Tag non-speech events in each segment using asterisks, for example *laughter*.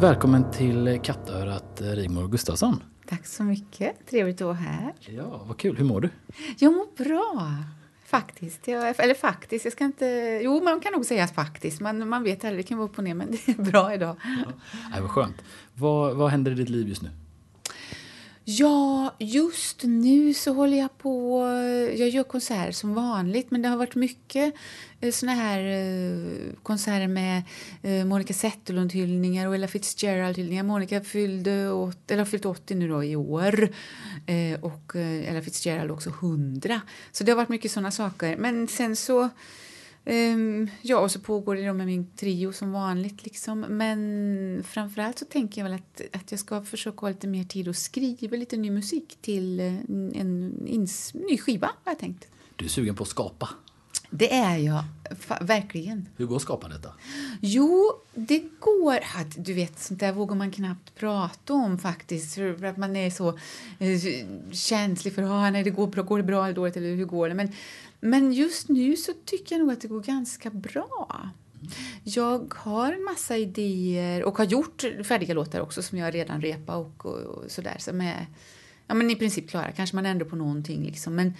välkommen till Kattörat Rigmor Gustafsson. Tack så mycket. Trevligt att vara här. Ja, vad kul. Hur mår du? Jag mår bra. Faktiskt. Jag, eller faktiskt, jag ska inte... Jo, man kan nog säga faktiskt. Man, man vet aldrig, det kan vara upp och ner, men det är bra idag. Ja. Nej, vad skönt. Vad, vad händer i ditt liv just nu? Ja, just nu så håller jag på... Jag gör konserter som vanligt, men det har varit mycket eh, såna här eh, konserter med eh, Monica Zetterlund-hyllningar och Ella Fitzgerald-hyllningar. Monica fyllde åt, eller har fyllt 80 nu då i år och Ella Fitzgerald också 100. Så det har varit mycket såna saker. Men sen så Um, ja, och så pågår det då med min trio som vanligt. Liksom. Men framförallt så tänker jag väl att, att jag ska försöka ha lite mer tid att skriva lite ny musik till en, en ins, ny skiva, har jag tänkt. Du är sugen på att skapa? Det är jag, verkligen. Hur går skapandet då? Jo, det går... Du vet, sånt där vågar man knappt prata om faktiskt. För att man är så eh, känslig för ah, nej, det går, bra, går det bra eller dåligt eller hur går det? Men men just nu så tycker jag nog att det går ganska bra. Jag har en massa idéer och har gjort färdiga låtar också som jag redan repat och, och, och sådär. Som är ja, men i princip klara. Kanske man ändrar på någonting liksom. Men,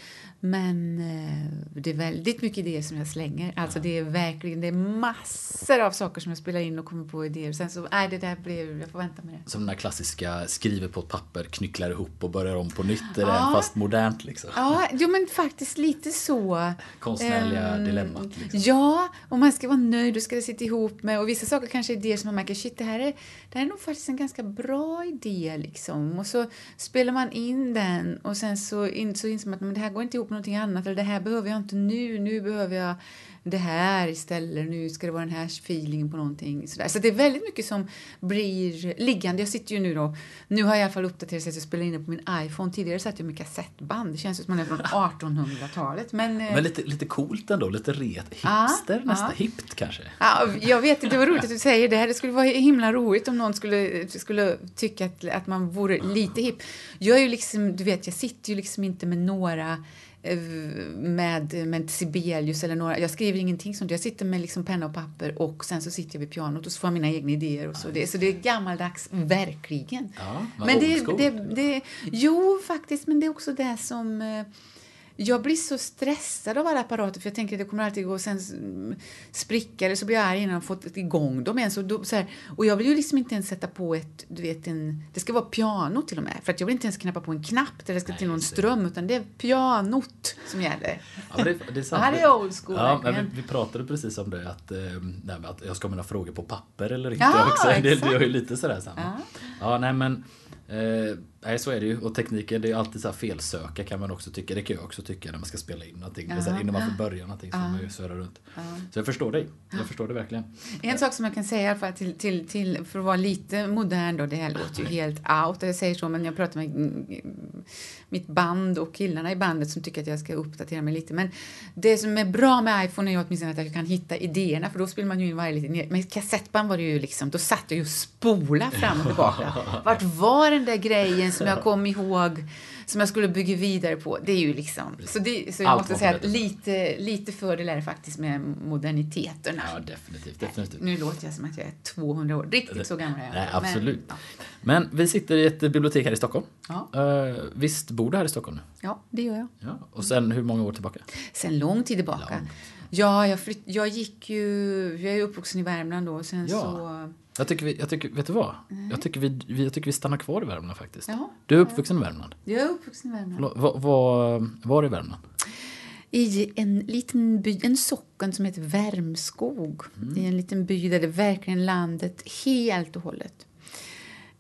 men eh, det är väldigt mycket idéer som jag slänger. Alltså det är verkligen, det är massor av saker som jag spelar in och kommer på idéer. Sen så, nej det där blev, jag får vänta med det. Som den där klassiska, skriver på ett papper, knycklar ihop och börjar om på nytt. Ja. fast modernt liksom. Ja, jo men faktiskt lite så. Konstnärliga um, dilemmat. Liksom. Ja, och man ska vara nöjd, och ska det sitta ihop med. Och vissa saker kanske är idéer som man märker, shit det här är, det här är nog faktiskt en ganska bra idé liksom. Och så spelar man in den och sen så, in, så inser man att men det här går inte ihop någonting annat eller det här behöver jag inte nu, nu behöver jag det här istället, nu ska det vara den här feelingen på någonting. Sådär. Så det är väldigt mycket som blir liggande. Jag sitter ju nu då, nu har jag i alla fall uppdaterat så att jag spelar in det på min iPhone. Tidigare satt jag med kassettband. Det känns som att man är från *laughs* 1800-talet. Men, eh, Men lite, lite coolt ändå, lite ret, hipster ah, nästan, ah. hippt kanske? Ja, jag vet, det var roligt att du *laughs* säger det här. Det skulle vara himla roligt om någon skulle, skulle tycka att, att man vore lite hipp. Jag är ju liksom, du vet, jag sitter ju liksom inte med några med, med Sibelius eller några. Jag skriver ingenting sånt. Jag sitter med liksom penna och papper och sen så sitter jag vid pianot och så får jag mina egna idéer. Och så. Det, så det är gammaldags, verkligen. Ja, men det, det, det, Jo, faktiskt, men det är också det som eh, jag blir så stressad av alla apparater för jag tänker att det kommer alltid gå och sen spricka eller så blir jag arg innan jag fått igång dem igen. Så då, så här, och jag vill ju liksom inte ens sätta på ett, du vet en, det ska vara piano till och med. För att jag vill inte ens knappa på en knapp där det ska Nej, till någon ström utan det är pianot som gäller. Ja, det, det är sant. *laughs* det här är old school ja, men vi, vi, pratade precis om det att, äh, att jag ska ha mina frågor på papper eller inte ja, också. *laughs* Det, det är ju lite sådär samma. Ja. ja, nej men Eh, nej så är det ju. Och tekniken, det är alltid så här felsöka kan man också tycka. Det kan jag också tycka när man ska spela in någonting. Uh -huh. innan man får börja någonting så uh -huh. man ju svära runt. Uh -huh. Så jag förstår dig. Jag förstår det verkligen. En sak som jag kan säga alla fall till, till, till för att vara lite modern då. Det här låter ju helt out. Jag säger så men jag pratar med mitt band och killarna i bandet som tycker att jag ska uppdatera mig lite. Men det som är bra med iPhone är åtminstone att jag kan hitta idéerna för då spelar man ju in varje liten Med kassettband var det ju liksom, då satt jag ju och spola fram och tillbaka. *laughs* Vart var den där grejen som jag kom ihåg som jag skulle bygga vidare på. Det är ju liksom, så, det, så jag Allt måste säga att lite, lite fördel är det faktiskt med moderniteterna. Ja, definitivt. definitivt. Nu låter jag som att jag är 200 år. Riktigt så gammal är jag Nej, absolut. Men, ja. Men vi sitter i ett bibliotek här i Stockholm. Ja. Uh, visst bor du här i Stockholm nu? Ja, det gör jag. Ja. Och sen hur många år tillbaka? Sen lång tid tillbaka. Lång. Ja, jag, flytt, jag gick ju... Jag är uppvuxen i Värmland då. Sen ja. så jag tycker, vi, jag tycker, vet du vad? Mm. Jag, tycker vi, jag tycker vi stannar kvar i Värmland faktiskt. Jaha, du är uppvuxen i Värmland? Jag är uppvuxen i Värmland. Var, var, var i Värmland? I en liten by, en socken som heter Värmskog. Mm. I en liten by där det verkligen landet helt och hållet.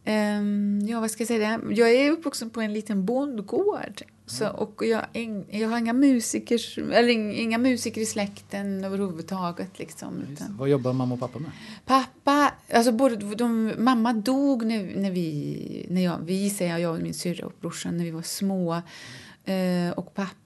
Um, ja, vad ska jag säga? Jag är uppvuxen på en liten bondgård. Så, och jag, jag har inga musiker, eller inga musiker i släkten överhuvudtaget. Liksom, utan. Vad jobbar mamma och pappa med? Pappa, alltså både de, mamma dog när, när vi, när jag, vi säger jag och min syrra och brorsan när vi var små. Uh, och pappa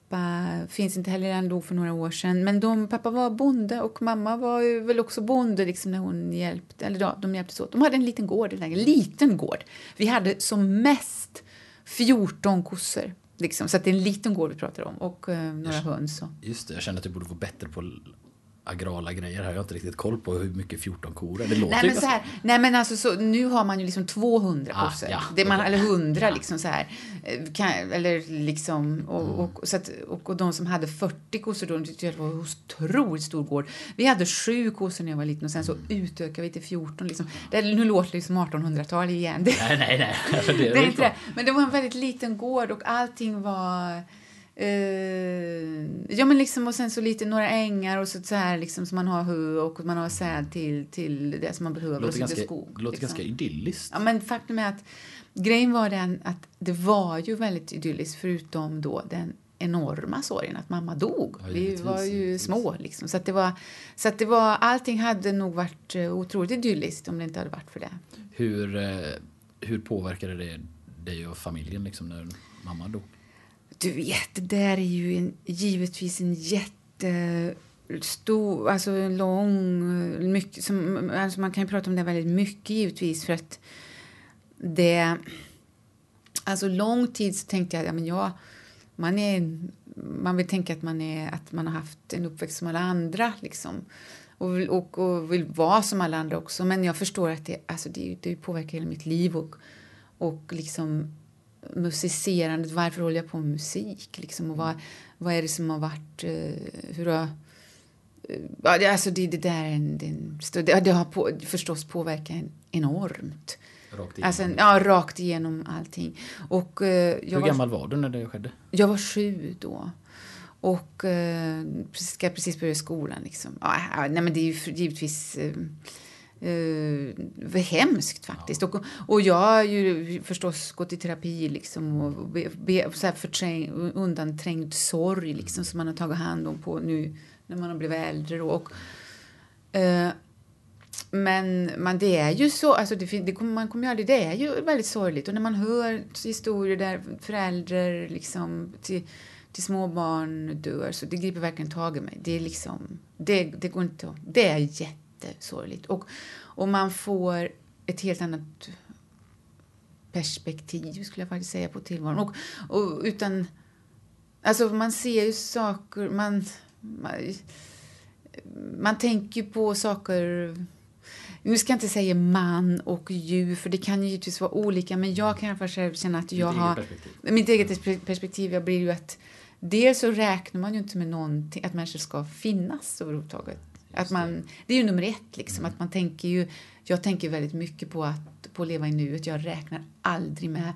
finns inte heller, han dog för några år sedan. Men de, pappa var bonde och mamma var väl också bonde liksom när hon hjälpte, eller ja, de hjälptes åt. De hade en liten gård, en liten gård. Vi hade som mest 14 kossor. Liksom, så det är en liten gård vi pratar om och eh, några jag, höns. Och. Just det, jag känner att du borde få bättre på agrala grejer här. Jag har inte riktigt koll på hur mycket 14 kor är. Det låter nej, men så här, nej men alltså så, nu har man ju liksom 200 Ah, kossor. ja, det man. Eller 100 Ja. liksom så här. Eh, Kan, eller liksom, och, Mm. och, så att, och, och de som hade 40 kossor då, de tyckte jag det var en otroligt stor gård. Vi hade sju kossor när jag var liten och sen så utökade vi till 14 liksom. Det, nu låter det som 1800-tal igen. Det, Nej, nej, nej. Det, *laughs* det är är inte det. Men det var en väldigt liten gård och allting var... Eh, ja men liksom och sen så lite några ängar och så, så här liksom som man har hö och man har säd till, till det som man behöver och låter så ganska, skog. det låter liksom. ganska idylliskt. Ja men faktum är att grejen var den att det var ju väldigt idylliskt förutom då den enorma sorgen att mamma dog. Ja, Vi var ju små liksom. Så att det var, så att det var, allting hade nog varit eh, otroligt idylliskt om det inte hade varit för det. Hur, eh, hur påverkade det dig och familjen liksom när mamma dog? Du vet, det där är ju en, givetvis en jättestor, alltså en lång, mycket, som, alltså man kan ju prata om det väldigt mycket givetvis för att det, alltså lång tid så tänkte jag, ja men jag, man är, man vill tänka att man är, att man har haft en uppväxt som alla andra liksom. Och, och, och vill vara som alla andra också. Men jag förstår att det, alltså det, det påverkar hela mitt liv och, och liksom musicerandet, varför håller jag på med musik? Liksom, och vad, vad är det som har varit, eh, hur har... eh, Ja, alltså det, det där är en, det, är en stor- det, har på, förstås påverkat en enormt. Rakt igenom. Alltså, ja, rakt igenom allting. Och, eh, jag Hur var, gammal var du när det skedde? jag var sju då. Och eh, ska precis börja skolan. Liksom. Ja, nej, men det är ju givetvis eh, eh, hemskt faktiskt. Och, och jag har ju förstås gått i terapi liksom, och be, be, så här förträng, undanträngd sorg liksom, som man har tagit hand om på nu när man har blivit äldre. Då. Och, eh, men, men det är ju så, alltså det, det kommer, man kommer ju aldrig, det är ju väldigt sorgligt. Och när man hör historier där föräldrar liksom till, till små barn dör, så det griper verkligen tag i mig. Det är liksom, det, det går inte att, det är jättesorgligt. Och, och man får ett helt annat perspektiv, skulle jag faktiskt säga, på tillvaron. Och, och utan, alltså man ser ju saker, man, man, man tänker på saker nu ska jag inte säga man och djur, för det kan ju givetvis vara olika, men jag kan i alla fall själv känna att jag eget har... perspektiv. Mitt eget perspe- perspektiv jag blir ju att dels så räknar man ju inte med någonting, att människor ska finnas överhuvudtaget. Att man, det är ju nummer ett, liksom. Att man tänker ju, jag tänker väldigt mycket på att, på att leva i nuet. Jag räknar aldrig med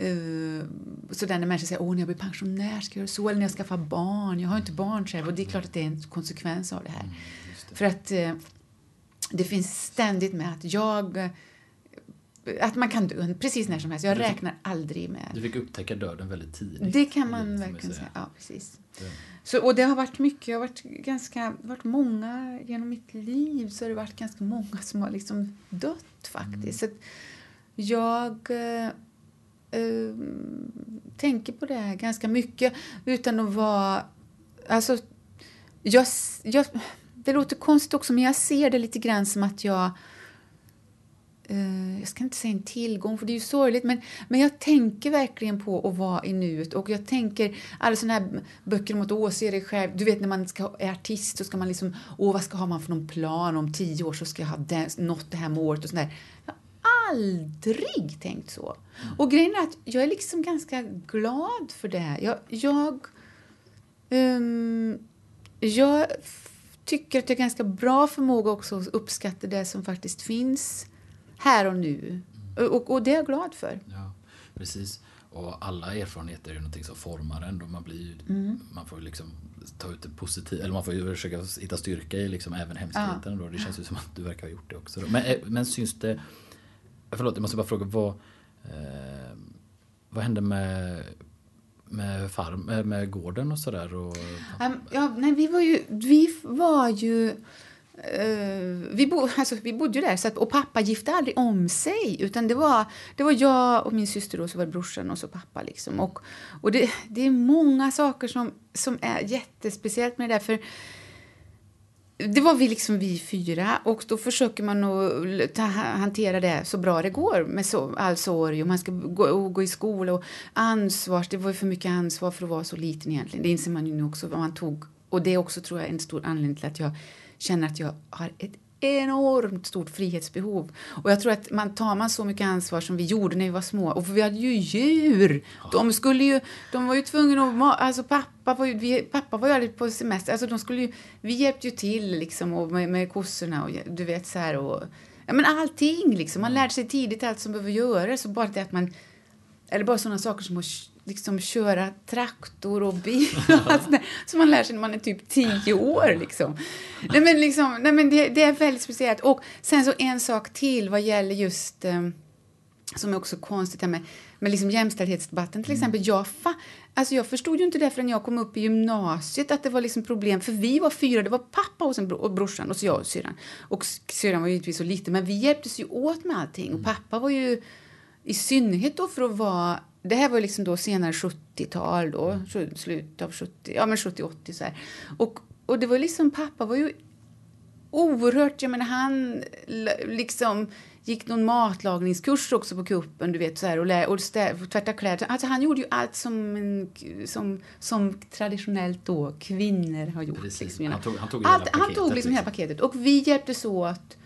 Uh, så där när människor säger åh när jag blir pensionär ska jag göra så eller när jag skaffar barn. Jag har inte barn själv och det är klart att det är en konsekvens av det här. För att eh, det finns ständigt med att jag att man kan dö precis när som helst. Jag räknar aldrig med Du fick upptäcka döden väldigt tidigt. det kan man livet, får verkligen säga. Ja, precis. Det- Så, och det har varit mycket, jag har varit ganska, varit många genom mitt liv så har det varit ganska många som har liksom dött faktiskt. Så att jag eh, eh, tänker på det här ganska mycket utan att vara, alltså jag, jag, det låter konstigt också men jag ser det lite grann som att jag eh, jag ska inte säga en tillgång, för det är ju sorgligt, men, men jag tänker verkligen på att vara i nuet. Och jag tänker, alla sådana här böcker om att åse dig själv, du vet när man ska, är artist så ska man liksom, åh vad ska ha man för någon plan, om tio år så ska jag ha den, nått det här målet och sådär. Jag har aldrig tänkt så. Och grejen är att jag är liksom ganska glad för det här. Jag, jag, um, jag tycker att jag har ganska bra förmåga också att uppskatta det som faktiskt finns här och nu. Och, och det är jag glad för. Ja, precis. Och alla erfarenheter är ju någonting som formar en. Man, blir, Mm. man får ju liksom ta ut det positiva, eller man får ju försöka hitta styrka i liksom även hemskheten. Då. Det känns ju som att du verkar ha gjort det också. Då. Men, eh, men syns det, förlåt jag måste bara fråga, vad, eh, vad hände med, med, farm, med, med gården och sådär? Och, Um, ja, nej, vi var ju... Vi var ju Uh, vi, bo, alltså, vi bodde ju där, så att, och pappa gifte aldrig om sig. Utan det var, det var jag och min syster och så var det brorsan och så pappa. Liksom. Och, och det, det är många saker som, som är jättespeciellt med det där. För det var vi liksom vi fyra och då försöker man att ta, hantera det så bra det går med så, all sorg och man ska gå, och gå i skola och ansvar. Det var ju för mycket ansvar för att vara så liten egentligen. Det inser man ju nu också vad man tog. Och det är också tror jag en stor anledning till att jag känner att jag har ett enormt stort frihetsbehov. Och jag tror att man tar man så mycket ansvar som vi gjorde när vi var små, och för vi hade ju djur. De skulle ju, de var ju tvungna att, alltså pappa var ju, vi, pappa var ju aldrig på semester, alltså de skulle ju, vi hjälpte ju till liksom och med, med kossorna och du vet så här och, ja men allting liksom. Man lärde sig tidigt allt som behöver göras så bara det att man, eller bara sådana saker som att liksom köra traktor och bil. *laughs* som man lär sig när man är typ tio år. Liksom. Nej, men, liksom, nej, men det, det, är väldigt speciellt. Och sen så en sak till vad gäller just eh, som är också konstigt här med, med liksom jämställdhetsdebatten till mm. exempel. Jag, fa, alltså jag förstod ju inte det förrän jag kom upp i gymnasiet att det var liksom problem. För vi var fyra, det var pappa och, sen och brorsan och så jag och syrran. Och syrran var givetvis så lite, men vi hjälptes ju åt med allting. Och mm. pappa var ju i synnerhet då för att vara det här var liksom då senare 70-tal då, slutet av 70, ja men 70-80 så här. Och, och det var liksom, pappa var ju oerhört, jag menar han liksom gick någon matlagningskurs också på kuppen, du vet så här och, lä, och tvätta kläder. Alltså han gjorde ju allt som, en, som, som traditionellt då kvinnor har gjort. Precis. Liksom. Han tog, han tog, allt, hela, paketet, han tog liksom hela liksom. paketet. Och vi hjälptes åt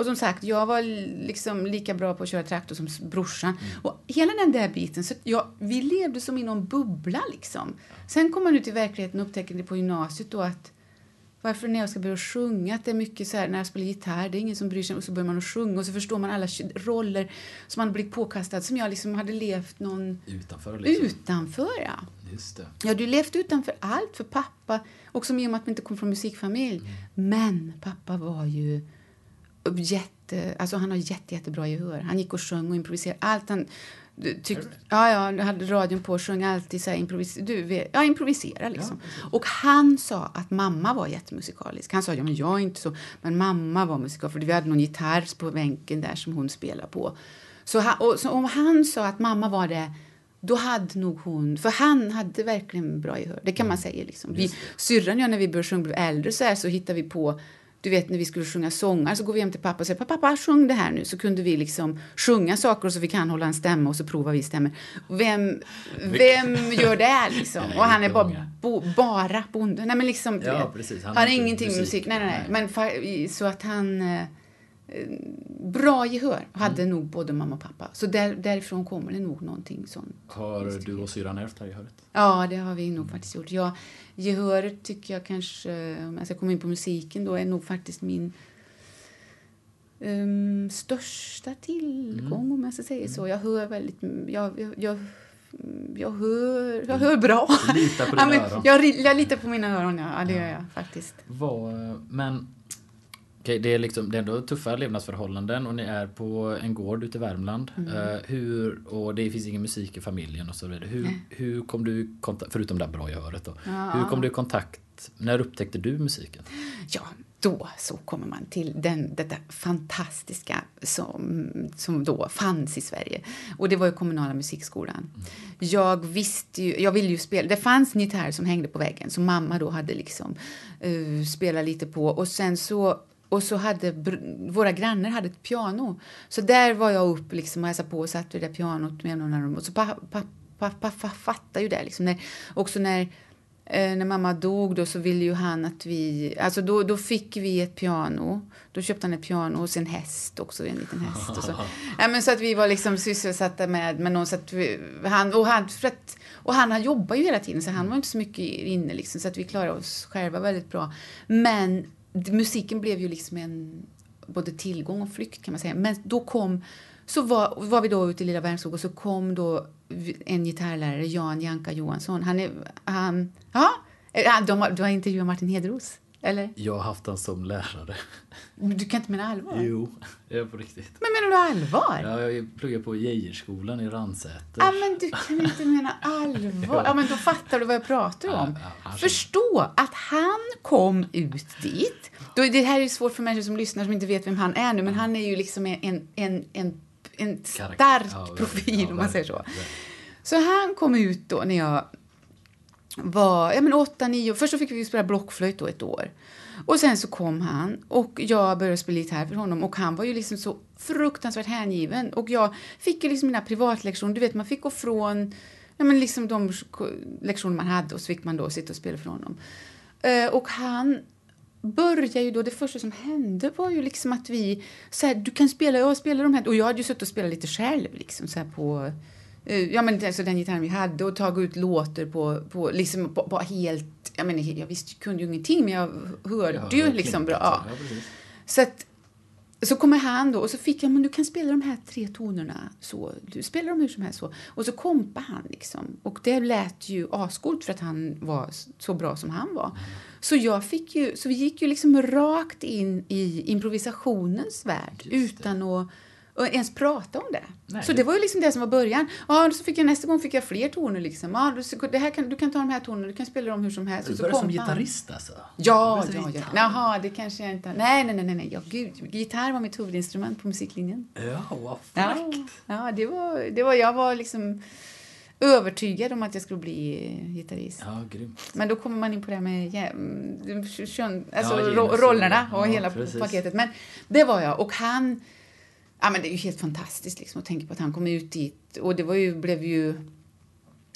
och som sagt, jag var liksom lika bra på att köra traktor som brorsan. Mm. Och hela den där biten, så jag, vi levde som i någon bubbla liksom. Sen kommer man ut i verkligheten och upptäcker det på gymnasiet då att varför när jag ska börja sjunga, att det är mycket så här, när jag spelar gitarr, det är ingen som bryr sig, och så börjar man att sjunga och så förstår man alla roller som man blir påkastad, som jag liksom hade levt någon... Utanför liksom. Utanför, ja. Just det. Ja, du levt utanför allt, för pappa, också med om att man inte kom från musikfamilj. Mm. Men pappa var ju jätte, alltså han har jätte, jättebra gehör. Han gick och sjöng och improviserade. Allt han tyckte, ja, ja, hade radion på och sjöng alltid så här, improvis, du, ja, improvisera liksom. Ja, och han sa att mamma var jättemusikalisk. Han sa, ja men jag är inte så, men mamma var musikalisk. För vi hade någon gitarr på bänken där som hon spelade på. Så, han, och, så om han sa att mamma var det då hade nog hon, för han hade verkligen bra gehör, det kan man säga. Liksom. Vi, syrran och jag när vi började sjunga blev äldre så, här, så hittade vi på du vet när vi skulle sjunga sånger så går vi hem till pappa och säger pappa, pappa sjung det här nu så kunde vi liksom sjunga saker och så fick han hålla en stämma och så provar vi stämmer. Vem, vem gör det liksom? Och han är bara, bo, bara bonde. Nej men liksom, ja, precis. Han har ingenting med musik. Nej, nej, nej. Men så att han eh, bra gehör hade mm. nog både mamma och pappa. Så där, därifrån kommer det nog någonting sånt. Har du och syrran ärvt det gehöret? Ja, det har vi nog mm. faktiskt gjort. Ja, gehöret tycker jag kanske, om jag ska komma in på musiken då, är nog faktiskt min um, största tillgång mm. om jag ska säga så. Jag hör väldigt, jag, jag, jag jag hör, jag hör bra. Litar på *laughs* dina ja, öron? Jag, jag litar på mina öron, ja. ja det gör jag faktiskt. Vad, men Okej, det är, liksom, det är ändå tuffa levnadsförhållanden och ni är på en gård ute i Värmland. Mm. Uh, hur, och det finns ingen musik i familjen och så vidare. Hur, hur kom du kontakt, förutom det bra gehöret då. Ja. Hur kom du i kontakt, när upptäckte du musiken? Ja, då så kommer man till den, detta fantastiska som, som då fanns i Sverige. Och det var ju kommunala musikskolan. Mm. Jag visste ju, jag ville ju spela, det fanns en gitarr som hängde på väggen som mamma då hade liksom uh, spelat lite på och sen så och så hade våra grannar hade ett piano. Så där var jag upp liksom och hälsade på och satt vid det pianot med någon Och så pappa pa, pa, pa, pa, fattade ju det liksom. När, också när, eh, när mamma dog då så ville ju han att vi, alltså då, då fick vi ett piano. Då köpte han ett piano och sen häst också, en liten häst. Och så. *laughs* ja, men så att vi var liksom sysselsatta med, med någon så att vi, han, och han, för att, och han, jobbar ju hela tiden så han var inte så mycket inne liksom så att vi klarade oss själva väldigt bra. Men musiken blev ju liksom en både tillgång och flykt kan man säga. Men då kom, så var, var vi då ute i Lilla Värmskog och så kom då en gitarrlärare, Jan Janka Johansson. Han är, han, ja, eh, de, du har intervjuat Martin Hedros. Eller? Jag har haft han som lärare. Du kan inte mena allvar? Jo, det är på riktigt. Men menar du allvar? Ja, jag pluggar på Geijerskolan i Ransäter. Ja, men du kan inte mena allvar. *laughs* Ja, men då fattar du vad jag pratar om. Ja, ja, Förstå att han kom ut dit. Då, det här är svårt för människor som lyssnar som inte vet vem han är nu, men han är ju liksom en, en, en, en stark ja, profil, om man säger så. Så han kom ut då när jag var ja, men åtta, nio. Först så fick vi spela blockflöjt då ett år. Och sen så kom han och jag började spela gitarr för honom och han var ju liksom så fruktansvärt hängiven. Och jag fick ju liksom mina privatlektioner, du vet man fick gå från ja, men liksom de lektioner man hade och så fick man då sitta och spela för honom. Uh, och han började ju då, det första som hände var ju liksom att vi, så här, du kan spela, jag spelar de här, och jag hade ju suttit och spelat lite själv liksom så här på, ja men alltså den gitarren vi hade och tagit ut låtar på, på liksom på, på helt, jag menar jag visste, kunde ju ingenting men jag hörde Ja, ju liksom bra. Ja. Så att, så kommer han då och så fick jag, men du kan spela de här tre tonerna så, du spelar dem hur som helst så. Och så kompade han liksom. Och det lät ju ascoolt för att han var så bra som han var. Så jag fick ju, så vi gick ju liksom rakt in i improvisationens värld utan att och ens prata om det. Nej. Så det var ju liksom det som var början. Ja, så fick jag nästa gång fick jag fler toner liksom. Ja, du, det här kan, du kan ta de här tonerna, du kan spela dem hur som helst. Du började som gitarrist alltså? Ja, ja, ja. Jaha, det kanske jag inte... Nej, nej, nej, nej, ja, gud. Gitarr var mitt huvudinstrument på musiklinjen. Ja, vad Ja, fräckt. ja det, var, det var... Jag var liksom övertygad om att jag skulle bli gitarrist. Ja, grymt. Men då kommer man in på det här med mm, kön, alltså Ja, rollerna och Ja, hela precis. paketet. Men det var jag. Och han... Ja, men det är ju helt fantastiskt liksom, att tänka på att han kom ut dit. Och det var ju, blev ju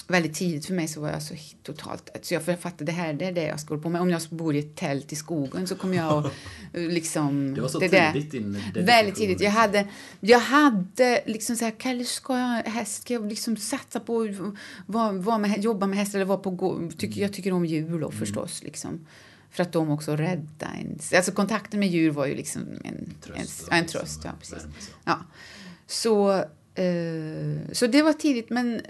väldigt tidigt för mig så var jag så totalt... Så jag fattade det här det är det jag ska på med. Om jag bor i ett tält i skogen så kommer jag att *laughs* eh, liksom... Det var så där- tidigt din dedikation. Väldigt tidigt. Jag hade, jag hade liksom så här, Kalle, ska jag häst? Ska jag liksom satsa på att jobba med hästar eller vara på tycker, Jag tycker om djur då förstås. Liksom. För att de också rädda en. Alltså kontakten med djur var ju liksom en Tröst En, en liksom tröst, ja precis. Ja. Så, eh, så det var tidigt. Men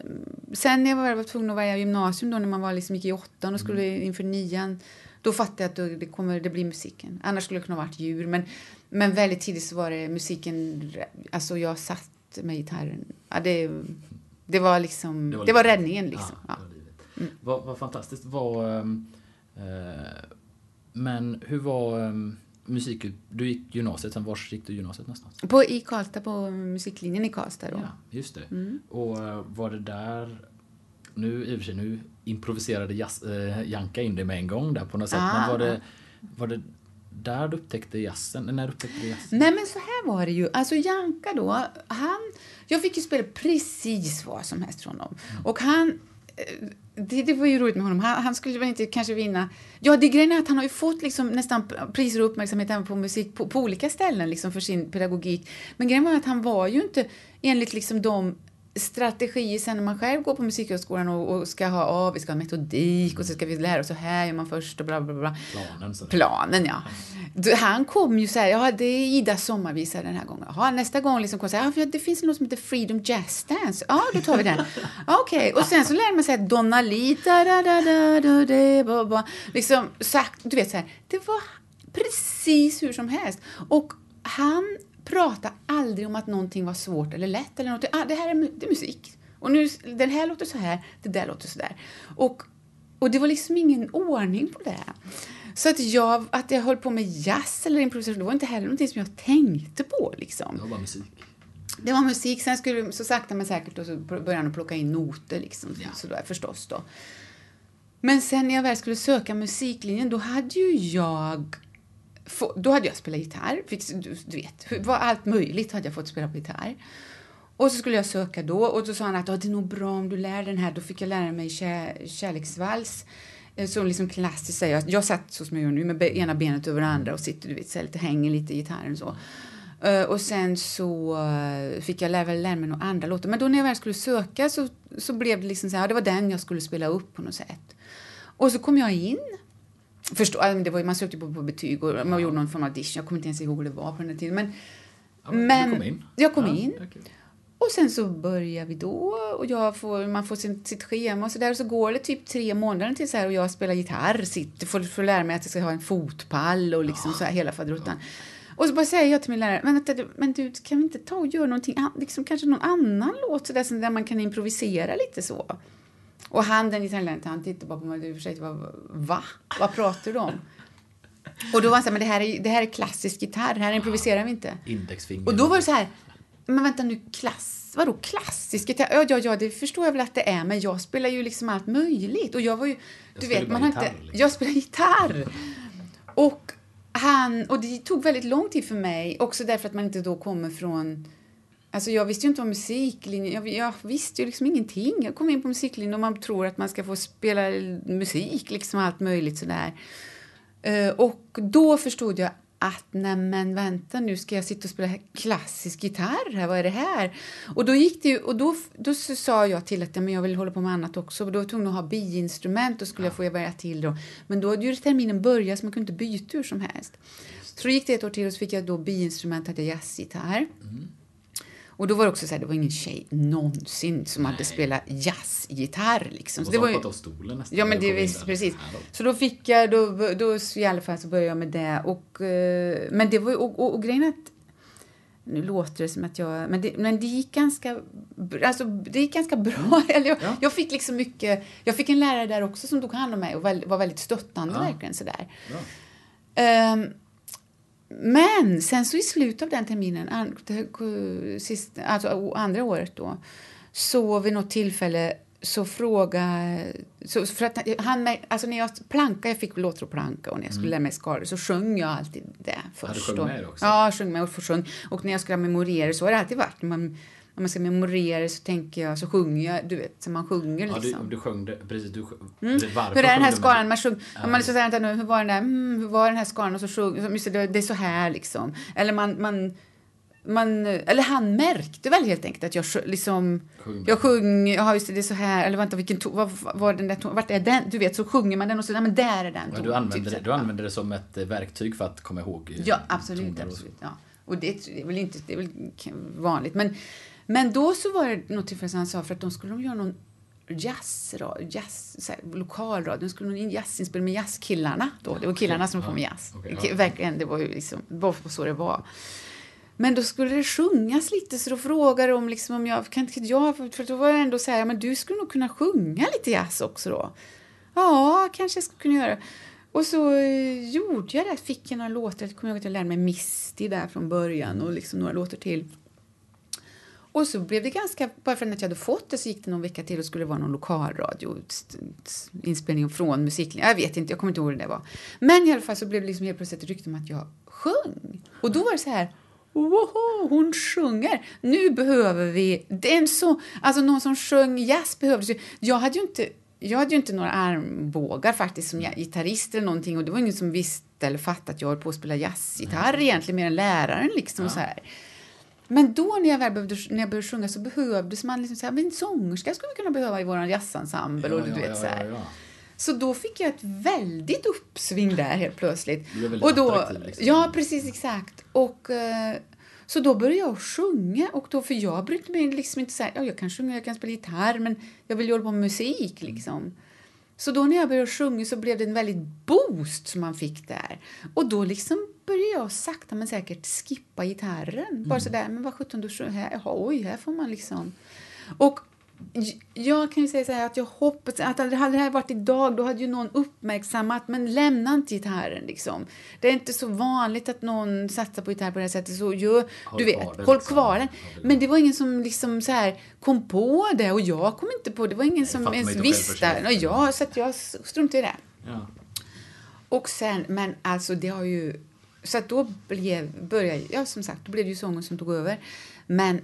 sen när jag var, var tvungen att välja gymnasium då när man var liksom, gick i åttan och skulle Mm. inför nian. Då fattade jag att då, det kommer det blir musiken. Annars skulle det kunna varit djur. Men, men väldigt tidigt så var det musiken. Alltså jag satt med gitarren. Ja, det, det var liksom, Det det var var, livet. räddningen liksom. Ja, Ja. det var livet. Vad, vad fantastiskt. Vad, ehm, eh, men hur var um, musik... Du gick gymnasiet, sen var gick du gymnasiet någonstans? På, I Karlstad, på musiklinjen i Karlstad då. Ja, just det. Mm. Och eh, var det där... Nu i och för sig, nu improviserade jazz, eh, Janka in det med en gång där på något sätt. Ah. Men var det, var det där du upptäckte jazzen? När upptäckte du jazzen? Nej men så här var det ju. Alltså Janka då, han... Jag fick ju spela precis vad som helst för honom. Och han... Eh, det, det var ju roligt med honom. Han, han skulle väl inte kanske vinna... Ja, det grejen är att han har ju fått liksom nästan priser och uppmärksamhet även på musik på, på olika ställen liksom för sin pedagogik. Men grejen var att han var ju inte enligt liksom de strategier sen när man själv går på musikhögskolan och, och ska ha, oh, vi ska ha metodik och så ska vi lära oss så här gör man först och bla bla bla. Planen? Så Planen, ja. Du, Han kom ju så här, ja det är Idas sommarvisa den här gången. Ja, nästa gång liksom kom så här, ja, det finns något som heter Freedom Jazz Dance. Ja, då tar vi den. *laughs* Okej, och sen så lär man sig Donna da da da da da da ba, ba. Liksom sagt, du vet så här, det var precis hur som helst. Och han pratade aldrig om att någonting var svårt eller lätt eller något. Ah, det här är, det är musik. Och nu, den här låter så här, det där låter så där. Och och det var liksom ingen ordning på det. Så att jag, att jag höll på med jazz eller improvisation, det var inte heller någonting som jag tänkte på. Liksom. Det var bara musik. Det var musik, sen skulle så sakta men säkert och så började han plocka in noter liksom. Ja. Så då, förstås då. Men sen när jag väl skulle söka musiklinjen, då hade ju jag då hade jag spelat gitarr. Fick, du, du vet, hur- allt möjligt hade jag fått spela på gitarr. Och så skulle jag söka då och då sa han att ah, det är nog bra om du lär den här. Då fick jag lära mig kär, kärleksvals. Eh, som liksom klassiskt säger, jag, jag satt så som jag gör nu med ena benet över det andra och sitter du vet, så lite, hänger lite i gitarren och så. Eh, och sen så eh, fick jag lära, lära mig några andra låtar. Men då när jag väl skulle söka så, så blev det liksom så här, ja, det var den jag skulle spela upp på något sätt. Och så kom jag in. Förstå, det var, man sökte på, på betyg och man gjorde någon form av audition. Jag kommer inte ens ihåg hur det var på den tiden. Men, Ja, men Men- du kom in. jag kom Ja, in. kul. och sen så börjar vi då och jag får, man får sin, sitt schema och så där. Och så går det typ tre månader till så här och jag spelar gitarr, sitter, får, får lära mig att jag ska ha en fotpall och liksom så här hela faderuttan. Och så bara säger jag till min lärare, men, vänta, du, men du, kan vi inte ta och göra någonting, liksom kanske någon annan låt så där, så där man kan improvisera lite så. Och han, den gitarrläraren, han tittade bara på mig och försökte bara, va? Vad pratar du om? Och då var han så här, men det här är, det här är klassisk gitarr, här improviserar vi inte. Indexfinger. Och då var det så här, men vänta nu, klass, vadå klassisk gitarr? Ja, ja, ja, det förstår jag väl att det är, men jag spelar ju liksom allt möjligt. Och jag var ju, du spelar vet, man har gitarr, inte, liksom. jag spelar gitarr. Och han, och det tog väldigt lång tid för mig, också därför att man inte då kommer från Alltså jag visste ju inte vad musiklinjen, jag, jag visste ju liksom ingenting. Jag kom in på musiklinjen och man tror att man ska få spela musik, liksom allt möjligt sådär. Eh, och då förstod jag att nej men vänta nu ska jag sitta och spela klassisk gitarr här, vad är det här? Och då gick det ju, och då, då sa jag till att men jag vill hålla på med annat också och då var jag tvungen att ha biinstrument och skulle ja. jag få välja till då. Men då hade ju terminen börjat så man kunde inte byta hur som helst. Så då gick det ett år till och så fick jag då biinstrument, hade jazzgitarr. Mm. Och då var det också så här, det var ingen tjej någonsin som Nej. hade spelat jazzgitarr liksom. Så det var ju... av stolen nästan. Ja men det visst, precis. Så då fick jag, då, då i alla fall så började jag med det och, uh, men det var och, och, och grejen att nu låter det som att jag... Men det, men det gick ganska, alltså, det gick ganska bra. *laughs* Eller jag, ja. jag, fick liksom mycket... Jag fick en lärare där också som tog hand om mig och var väldigt stöttande. Ja. verkligen sådär. Ja. Um, men sen så i slutet av den terminen, alltså andra året då, så vid något tillfälle så frågade... Så för att han, alltså när jag plankade, jag fick låtar att planka och när jag skulle mm. lära mig skalor så sjöng jag alltid det först. Ja, du sjöng med också? Ja, jag sjöng med och sjöng. Och när jag skulle memorera så har det alltid varit. Man, om man ska memorera så tänker jag, så sjunger jag, du vet, som man sjunger ja, liksom. Du, du sjöng det, precis, du mm. Hur är den här skalan, man sjunger, ja. man liksom säger, nu, hur var den där, mm, hur var den här skalan och så sjunger, just det, det är så här liksom. Eller man, man man, eller han märkte väl helt enkelt att jag liksom, Sjung. jag sjöng, ja just det, det är så här, eller vänta vilken ton, vad var den där ton, vart är den, du vet så sjunger man den och så, nej men där är den ja, du, använder typ, det, du använder det som ett eh, verktyg för att komma ihåg Ja, absolut, absolut, ja. Och det, det är väl inte, det är väl vanligt, men men då så var det något tillfälle som han sa för att de skulle göra någon jazz, jazz så här, lokalradio. De skulle någon jazzinspelning med jazzkillarna då. Det var killarna som på med jazz. Okay. Verkligen, det var ju liksom, var så det var. Men då skulle det sjungas lite så då frågade de liksom om jag, kan inte jag, för då var det ändå så här, men du skulle nog kunna sjunga lite jazz också då. Ja, kanske jag skulle kunna göra. Och så eh, gjorde jag det, fick jag några låtar, jag kommer ihåg att jag lärde mig Misty där från början och liksom några låtar till. Och så blev det ganska, bara för att jag hade fått det så gick det någon vecka till och skulle det vara någon lokalradio inspelning från musiklinjen. Jag vet inte, jag kommer inte ihåg hur det var. Men i alla fall så blev det liksom helt plötsligt ett rykte om att jag sjöng. Och då var det så här, Woho, hon sjunger! Nu behöver vi... Det är så, alltså någon som sjöng jazz behövdes ju. Jag hade ju inte, jag hade ju inte några armbågar faktiskt som gitarrist eller någonting och det var ingen som visste eller fattade att jag höll på att spela jazzgitarr egentligen mer än läraren liksom ja. så här. Men då när jag väl behövde, när jag började sjunga så behövdes man liksom så här, en sångerska skulle vi kunna behöva i vår jazzensemble ja, och du ja, vet så här. Ja, så då fick jag ett väldigt uppsving där helt plötsligt. och då, liksom. Ja, precis exakt. Och uh, så då började jag sjunga och då, för jag brydde mig liksom inte så här, ja, jag kan sjunga, jag kan spela gitarr, men jag vill ju hålla på med musik liksom. Så då när jag började sjunga så blev det en väldigt boost som man fick där. Och då liksom började jag sakta men säkert skippa gitarren. Mm. Bara sådär, men vad sjutton, här, oj, här får man liksom... Och jag kan ju säga så här att jag hoppas att hade det här varit idag då hade ju någon uppmärksammat men lämna inte gitarren liksom. Det är inte så vanligt att någon satsar på gitarr på det här sättet så gör, du vet, håll liksom. kvar den. Men det var ingen som liksom så här kom på det och jag kom inte på det. var ingen Nej, som ens visste. Och jag, så att jag struntade i det. Ja. Och sen, men alltså det har ju så då blev, började, ja som sagt, då blev det ju sången som tog över. Men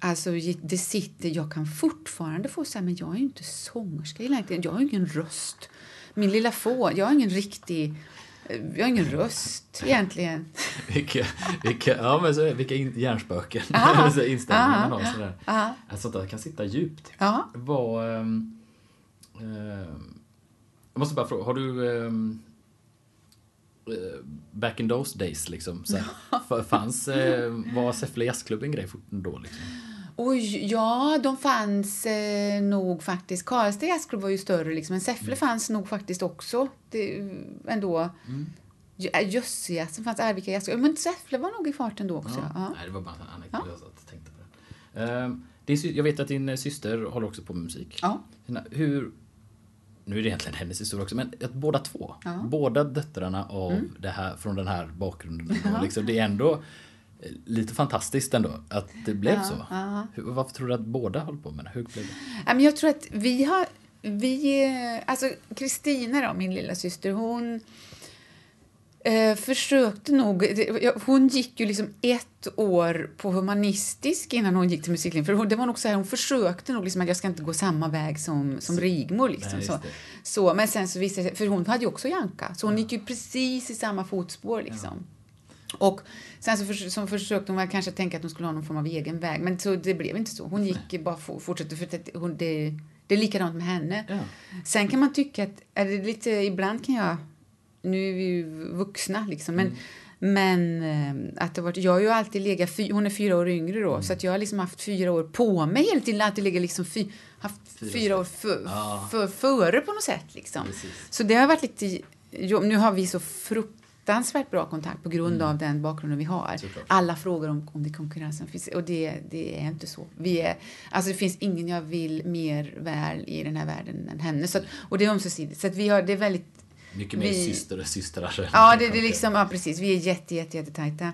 Alltså det sitter, jag kan fortfarande få säga men jag är ju inte sångerska egentligen. Jag har ju ingen röst. Min lilla få, jag har ingen riktig, jag har ingen röst egentligen. *laughs* vilka, vilka, ja, men så, vilka in, hjärnspöken, *laughs* inställningar man har. Sådär. Alltså, där kan sitta djupt. Vad, um, um, jag måste bara fråga, har du um, back in those days liksom. Så här, *laughs* fanns, eh, var Säffle jazzklubb en grej då liksom? Oj, ja, de fanns eh, nog faktiskt. Karlstad jazzklubb var ju större liksom, men Säffle mm. fanns nog faktiskt också. Det, ändå. Mm. Jössejazzen fanns, Arvika jazzklubb. Men Säffle var nog i farten då också. Ja. ja. Nej, det var bara en anekdot ja. jag tänkte på det. Uh, din, jag vet att din eh, syster håller också på med musik. Ja. Hur, nu är det egentligen hennes historia också, men att båda två, ja. båda döttrarna av mm. det här, från den här bakgrunden, ja. liksom, det är ändå eh, lite fantastiskt ändå att det blev ja, så. Hur, varför tror du att båda håller på med det? Hur blev det? Jag tror att vi har, vi, alltså Kristina då, min lilla syster, hon Eh, försökte nog. Hon gick ju liksom ett år på humanistisk innan hon gick till musiklinjen. För hon, det var nog så här, hon försökte nog liksom att jag ska inte gå samma väg som, som Rigmor. Liksom, Nej, så. så. men sen så visade för hon hade ju också Janka, så hon ja. gick ju precis i samma fotspår liksom. Ja. Och sen så, för, så försökte hon kanske tänka att hon skulle ha någon form av egen väg, men så, det blev inte så. Hon gick Nej. bara for, fortsatte, för det, hon, det, det är likadant med henne. Ja. Sen kan man tycka att, är det lite, ibland kan jag nu är vi ju vuxna liksom. Men, mm. men eh, att det varit, jag har ju alltid legat, fy, hon är fyra år yngre då, mm. så att jag har liksom haft fyra år på mig hela tiden. Alltid legat liksom fy, haft fyra, fyra år för, ja. för, före på något sätt liksom. Så det har varit lite, nu har vi så fruktansvärt bra kontakt på grund mm. av den bakgrunden vi har. Såklart. Alla frågar om, om det konkurrensen finns och det, det är inte så. Vi är, alltså det finns ingen jag vill mer väl i den här världen än henne. Så att, och det är ömsesidigt. Så att vi har, det är väldigt mycket mer vi, syster och systrar. Ja, det, det är liksom, ja, precis. Vi är jätte, jätte, jättetajta.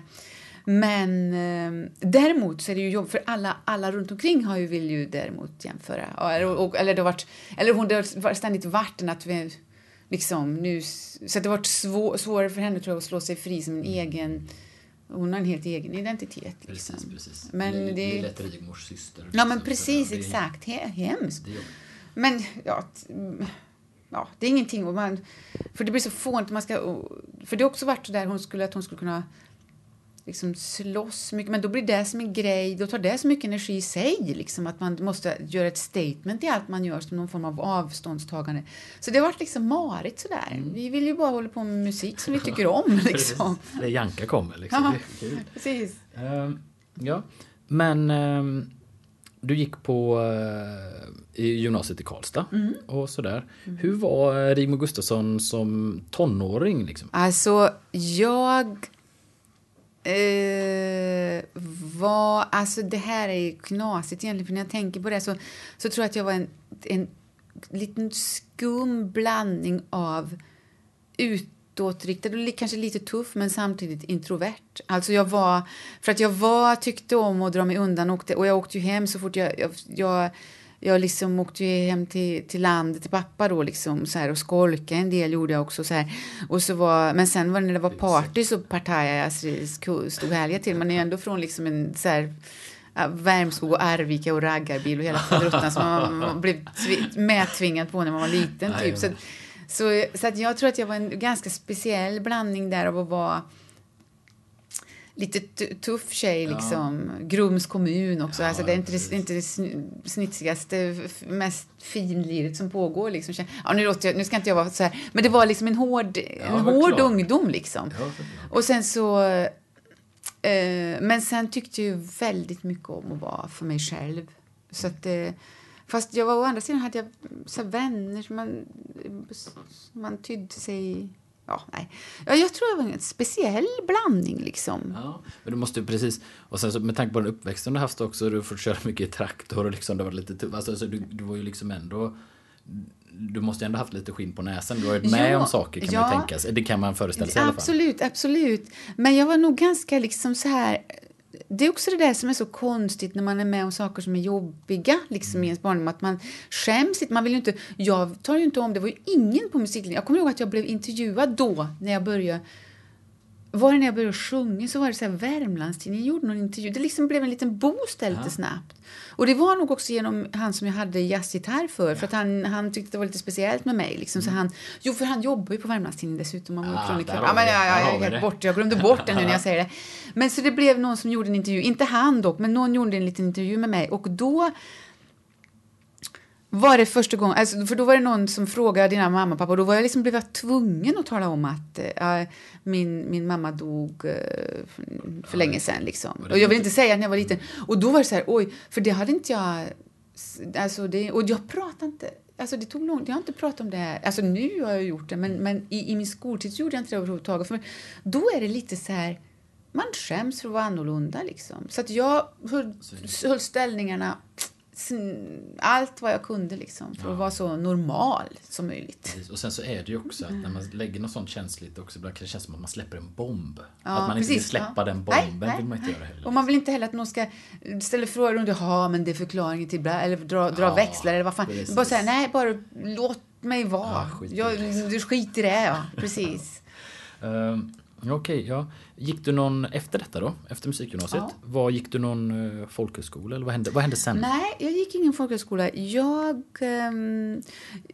Men eh, däremot så är det ju jobb för alla, alla runt omkring har ju, vill ju däremot jämföra. Och, och, eller det har varit, eller hon, det har ständigt varit en att vi liksom nu, så det har varit svår, svårare för henne tror jag att slå sig fri som en mm. egen hon har en helt egen identitet. Liksom. Precis, precis. Men det, det, det är lätt Rigmors syster. Ja, men precis, exakt. Hemskt. Men ja, ja, det är ingenting. Och man, för det blir så fånigt. Man ska, för det har också varit så där hon skulle, att hon skulle kunna liksom slåss mycket. Men då blir det som en grej, då tar det så mycket energi i sig. Liksom, att man måste göra ett statement i allt man gör som någon form av avståndstagande. Så det har varit liksom marigt sådär. Mm. Vi vill ju bara hålla på med musik som vi tycker om. Liksom. det Janka kommer liksom. Ja, precis. Uh, ja, men uh, du gick på i gymnasiet i Karlstad mm. och sådär. Mm. Hur var Rigmor Gustafsson som tonåring? Liksom? Alltså, jag eh, var... Alltså det här är knasigt egentligen, för när jag tänker på det så, så tror jag att jag var en, en liten skum blandning av utåtriktad och kanske lite tuff men samtidigt introvert. Alltså jag var, för att jag var, tyckte om att dra mig undan och, och jag åkte ju hem så fort jag, jag, jag jag liksom åkte ju hem till, till landet, till pappa då liksom så här, och skolka en del gjorde jag också så här. Och så var, men sen var det när det var party så partajade jag, så stod härliga till. Man är ju ändå från liksom en så här, Värmskog och Arvika och raggarbil och hela faderuttan som man, man blev medtvingad på när man var liten typ. Så, så, så att jag tror att jag var en ganska speciell blandning där av att vara lite tuff tjej liksom. Ja. Grums kommun också. Ja, alltså, det är inte det, inte det snitsigaste, mest finliret som pågår. Liksom. Ja, nu, låter jag, nu ska inte jag vara så här, men det var liksom en hård, ja, en hård ungdom liksom. och sen så... Eh, men sen tyckte jag väldigt mycket om att vara för mig själv. Så att, eh, fast jag var å andra sidan hade jag så vänner som man, man tydde sig ja, nej. Ja, jag tror det var en speciell blandning liksom. Ja, men du måste precis, och sen så med tanke på den uppväxten du haft också, du fått köra mycket i traktor och liksom det var lite tufft. Alltså, alltså, du, du var ju liksom ändå du måste ju ändå haft lite skinn på näsan. Du har varit med ja, om saker kan ja, man tänka sig. Det kan man föreställa sig Absolut, i alla fall. absolut. Men jag var nog ganska liksom så här det är också det där som är så konstigt när man är med om saker som är jobbiga liksom mm. i ens barndom. Att man skäms Man vill inte, jag tar ju inte om, det var ju ingen på musiklinjen. Jag kommer ihåg att jag blev intervjuad då när jag började var det när jag började sjunga så var det så här Värmlandstidningen gjorde någon intervju. Det liksom blev en liten boost där lite ja. snabbt. Och det var nog också genom han som jag hade jazzgitarr för. Ja. För att han, han tyckte det var lite speciellt med mig. Liksom. Mm. Så han, jo, för han jobbar ju på Värmlandstidningen dessutom. Han var ja, ja, men jag, jag, jag, jag, bort, jag glömde bort det nu när jag säger det. Men så det blev någon som gjorde en intervju. Inte han dock, men någon gjorde en liten intervju med mig. Och då var det första gången, alltså, för då var det någon som frågade dina mamma och pappa och då var jag liksom, blev jag tvungen att tala om att äh, min, min mamma dog äh, för, för länge sedan. Liksom. Och jag vill inte säga när jag var liten. Och då var det så här, oj, för det hade inte jag... Alltså det, och jag pratade inte... Alltså det tog långt, jag har inte pratat om det här. Alltså nu har jag gjort det, men, men i, i min skoltid gjorde jag inte det överhuvudtaget. För då är det lite så här, man skäms för att vara annorlunda liksom. Så att jag höll, höll ställningarna allt vad jag kunde liksom för ja. att vara så normal som möjligt. Och sen så är det ju också att när man lägger något sånt känsligt också ibland kan det kännas som att man släpper en bomb. Ja, att man precis, inte vill släppa ja. den bomben nej, nej, vill man inte göra heller. Och man vill inte heller att någon ska ställa frågor om ja men det är förklaringen till bla, eller dra, dra växlar eller vad fan. Precis. Bara säga nej, bara låt mig vara. Ja, skit jag, du skiter i det, ja. Precis. um, *laughs* Okej, okay, ja. Gick du någon efter detta då? Efter musikgymnasiet? Ja. Var gick du någon uh, folkhögskola eller vad hände, vad hände sen? Nej, jag gick ingen folkhögskola. Jag um,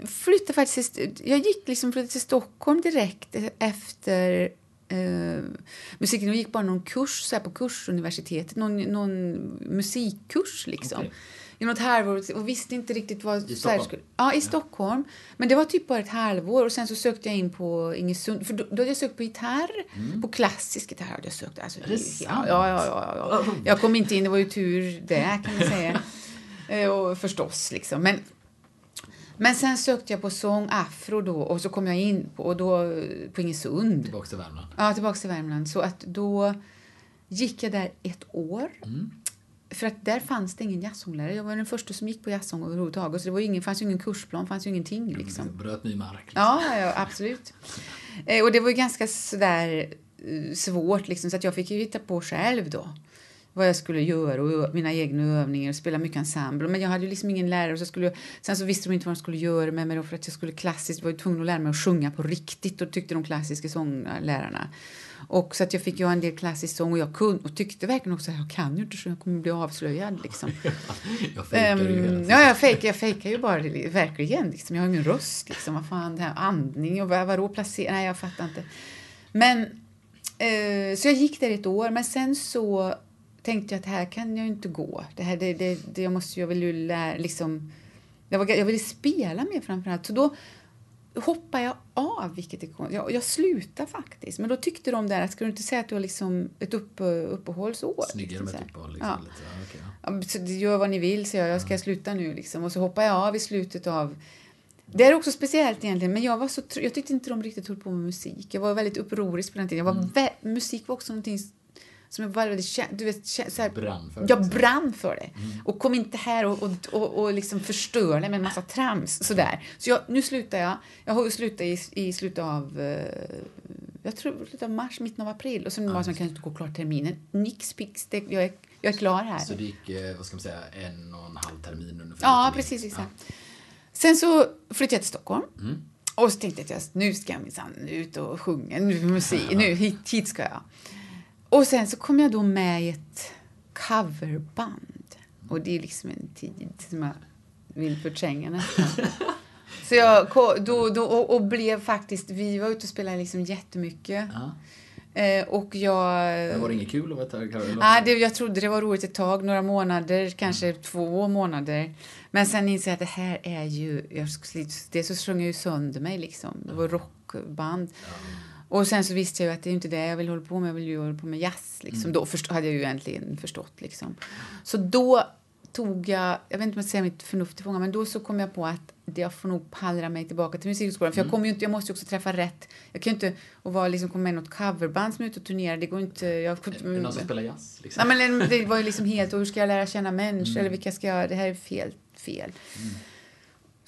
flyttade faktiskt... Jag gick liksom flyttade till Stockholm direkt efter uh, musiken. Jag gick bara någon kurs så på Kursuniversitetet, någon, någon musikkurs liksom. Okay i något halvår och visste inte riktigt vad... I Stockholm? Skulle, ja, i ja. Stockholm. Men det var typ bara ett halvår och sen så sökte jag in på Ingesund. För då, då hade jag sökt på gitarr. Mm. På klassisk gitarr hade jag sökt. Alltså, är det sant? Ja, ja, ja, ja, Jag kom inte in, det var ju tur det kan man säga. *laughs* Eh, och förstås liksom. Men, men sen sökte jag på sång, afro då och så kom jag in på, och då, på Ingesund. Tillbaks till Värmland? Ja, tillbaks till Värmland. Så att då gick jag där ett år. Mm. För att där fanns det ingen jazzsånglärare. Jag var den första som gick på jazzsång överhuvudtaget. Så det var ingen, fanns ju ingen kursplan, fanns ju ingenting. Liksom. Bröt ny mark. Liksom. Ja, ja, absolut. eh, och det var ju ganska sådär uh, svårt liksom, så att jag fick ju hitta på själv då. Vad jag skulle göra och mina egna övningar och spela mycket ensemble. Men jag hade ju liksom ingen lärare. Så skulle jag, sen så visste de inte vad de skulle göra med mig för att jag skulle klassiskt, var ju tvungen att lära mig att sjunga på riktigt och tyckte de klassiska sånglärarna. Och så att jag fick göra en del klassisk sång och jag kunde, och tyckte verkligen också att jag kan ju inte så jag kommer bli avslöjad liksom. *laughs* jag fejkar um, ju ehm, Ja, jag fejkar, jag fejkar ju bara verkligen liksom. Jag har ingen röst liksom. Vad fan, det här andning och vad, vadå placera? Nej, jag fattar inte. Men, uh, så jag gick där ett år, men sen så tänkte jag att här kan jag inte gå. Det här, det, det, det jag måste, jag vill ju lära, liksom, jag, var, jag ville spela mer framförallt. Så då hoppade jag av, vilket är jag, jag slutade faktiskt. Men då tyckte de där att ska du inte säga att du har liksom ett upp, uppehållsår? Snyggare med ett uppehåll. Liksom, ja. Lite, ja, okay, ja. gör vad ni vill, så jag. Jag ska ja. sluta nu liksom. Och så hoppade jag av i slutet av det är också speciellt egentligen, men jag, var så, jag tyckte inte de riktigt höll på med musik. Jag var väldigt upprorisk på den tiden. Jag var mm. musik var också någonting som jag väldigt, du vet, så här, brann för jag brann för det. Mm. Och kom inte här och, och, och, och liksom förstör det med en massa trams. Sådär. Så jag, nu slutar jag. Jag har slutat i, i slutet av eh, jag tror slutet av mars, mitten av april. Och sen mm. var kan inte gå klart terminen. Nix pix, det, jag, är, jag är klar här. Så det gick, eh, vad ska man säga, en och en halv termin ungefär? Ja, precis. Exakt. Ja. Sen så flyttade jag till Stockholm. Mm. Och så tänkte jag att nu ska jag minsann ut och sjunga, nu musik, *laughs* nu hit, hit ska jag. Och sen så kom jag då med i ett coverband. Och det är liksom en tid som jag vill förtränga nästan. *laughs* Så jag då, då, och, och, blev faktiskt, vi var ute och spelade liksom jättemycket. Ja. Eh, och jag... Men var det inget kul att vara Nej, det, jag trodde det var roligt ett tag, några månader, kanske mm. två månader. Men sen insåg jag att det här är ju, jag, det så sjöng jag ju sönder mig liksom. Det var rockband. Ja. Och sen så visste jag att det är inte det jag vill hålla på med, jag vill ju hålla på med jazz. Liksom. Mm. Då hade jag ju äntligen förstått. Liksom. Så då tog jag, jag vet inte om jag säger mitt förnuft till fånga, men då så kom jag på att jag får nog pallra mig tillbaka till musikskolan. För mm. jag, kommer ju inte, jag måste ju också träffa rätt. Jag kan ju inte och vara, liksom, komma med något coverband som är ute och turnerar. Det går inte. Jag, någon som spelar jazz? Liksom? Nej, men det var ju liksom helt, och hur ska jag lära känna människor? Mm. Eller vilka ska jag, det här är fel, fel. Mm.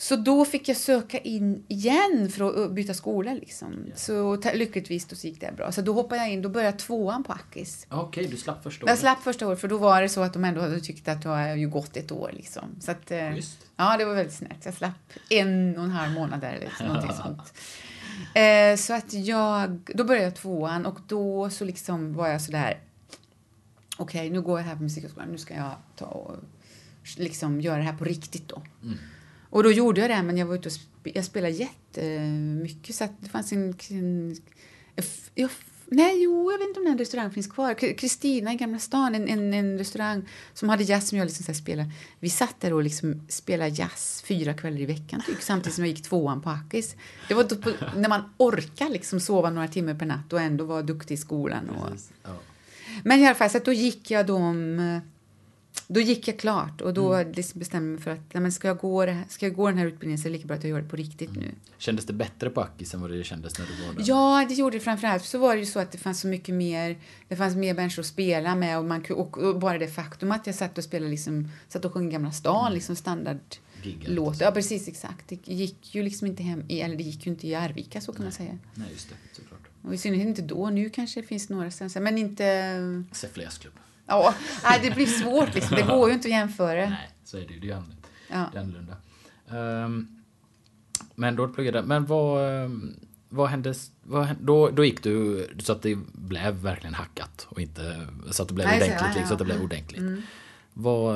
Så då fick jag söka in igen för att byta skola. Liksom. Yeah. Så lyckligtvis då gick det bra. Så då hoppade jag in, då började jag tvåan på Akis. Okej, okay, du slapp första året? Jag slapp första året, för då var det så att de ändå hade tyckt att det har ju gått ett år. Liksom. Så att, eh, Ja, det var väldigt snett. Jag slapp en och en halv månad där, liksom, någonting *laughs* sånt. Eh, så att jag, då började jag tvåan och då så liksom var jag sådär, okej, okay, nu går jag här på Musikhögskolan, nu ska jag ta och liksom göra det här på riktigt då. Mm. Och då gjorde jag det, men jag var ute och sp jag spelade jättemycket. Så det fanns en... en jag, nej, jo, jag vet inte om den restaurangen finns kvar. Kristina i Gamla stan, en, en, en, restaurang som hade jazz som jag liksom så spelade. Vi satt där och liksom spelade jazz fyra kvällar i veckan typ, samtidigt som jag gick tvåan på Akis. Det var på, när man orkar liksom sova några timmar per natt och ändå vara duktig i skolan. Och, ja. Men i alla fall, så då gick jag de då gick jag klart och då mm. liksom bestämde jag mig för att men ska, jag gå det, ska jag gå den här utbildningen så är det lika bra att jag gör det på riktigt mm. nu. Kändes det bättre på Akis än vad det kändes när du var där? Ja, det gjorde det framförallt. Så var det ju så att det fanns så mycket mer, det fanns mer människor att spela med och, man, och, och bara det faktum att jag satt och spelade liksom, satt och sjöng Gamla stan, mm. liksom standardlåtar. Ja, precis exakt. Det gick ju liksom inte hem i, eller det gick ju inte i Arvika så kan Nej. man säga. Nej, just det, såklart. Och i synnerhet inte då. Nu kanske det finns några ställen, men inte... Säffle jazzklubb. Ja, nej, det blir svårt liksom. Det går ju inte att jämföra. Nej, så är det ju. Det är annorlunda. Ja. Det är annorlunda. Um, men då pluggade Men vad... Um, vad hände, vad hände då, då gick du så att det blev verkligen hackat och inte så att det blev Nej, så- ordentligt. ja, ja. Så att det blev ordentligt. Vad,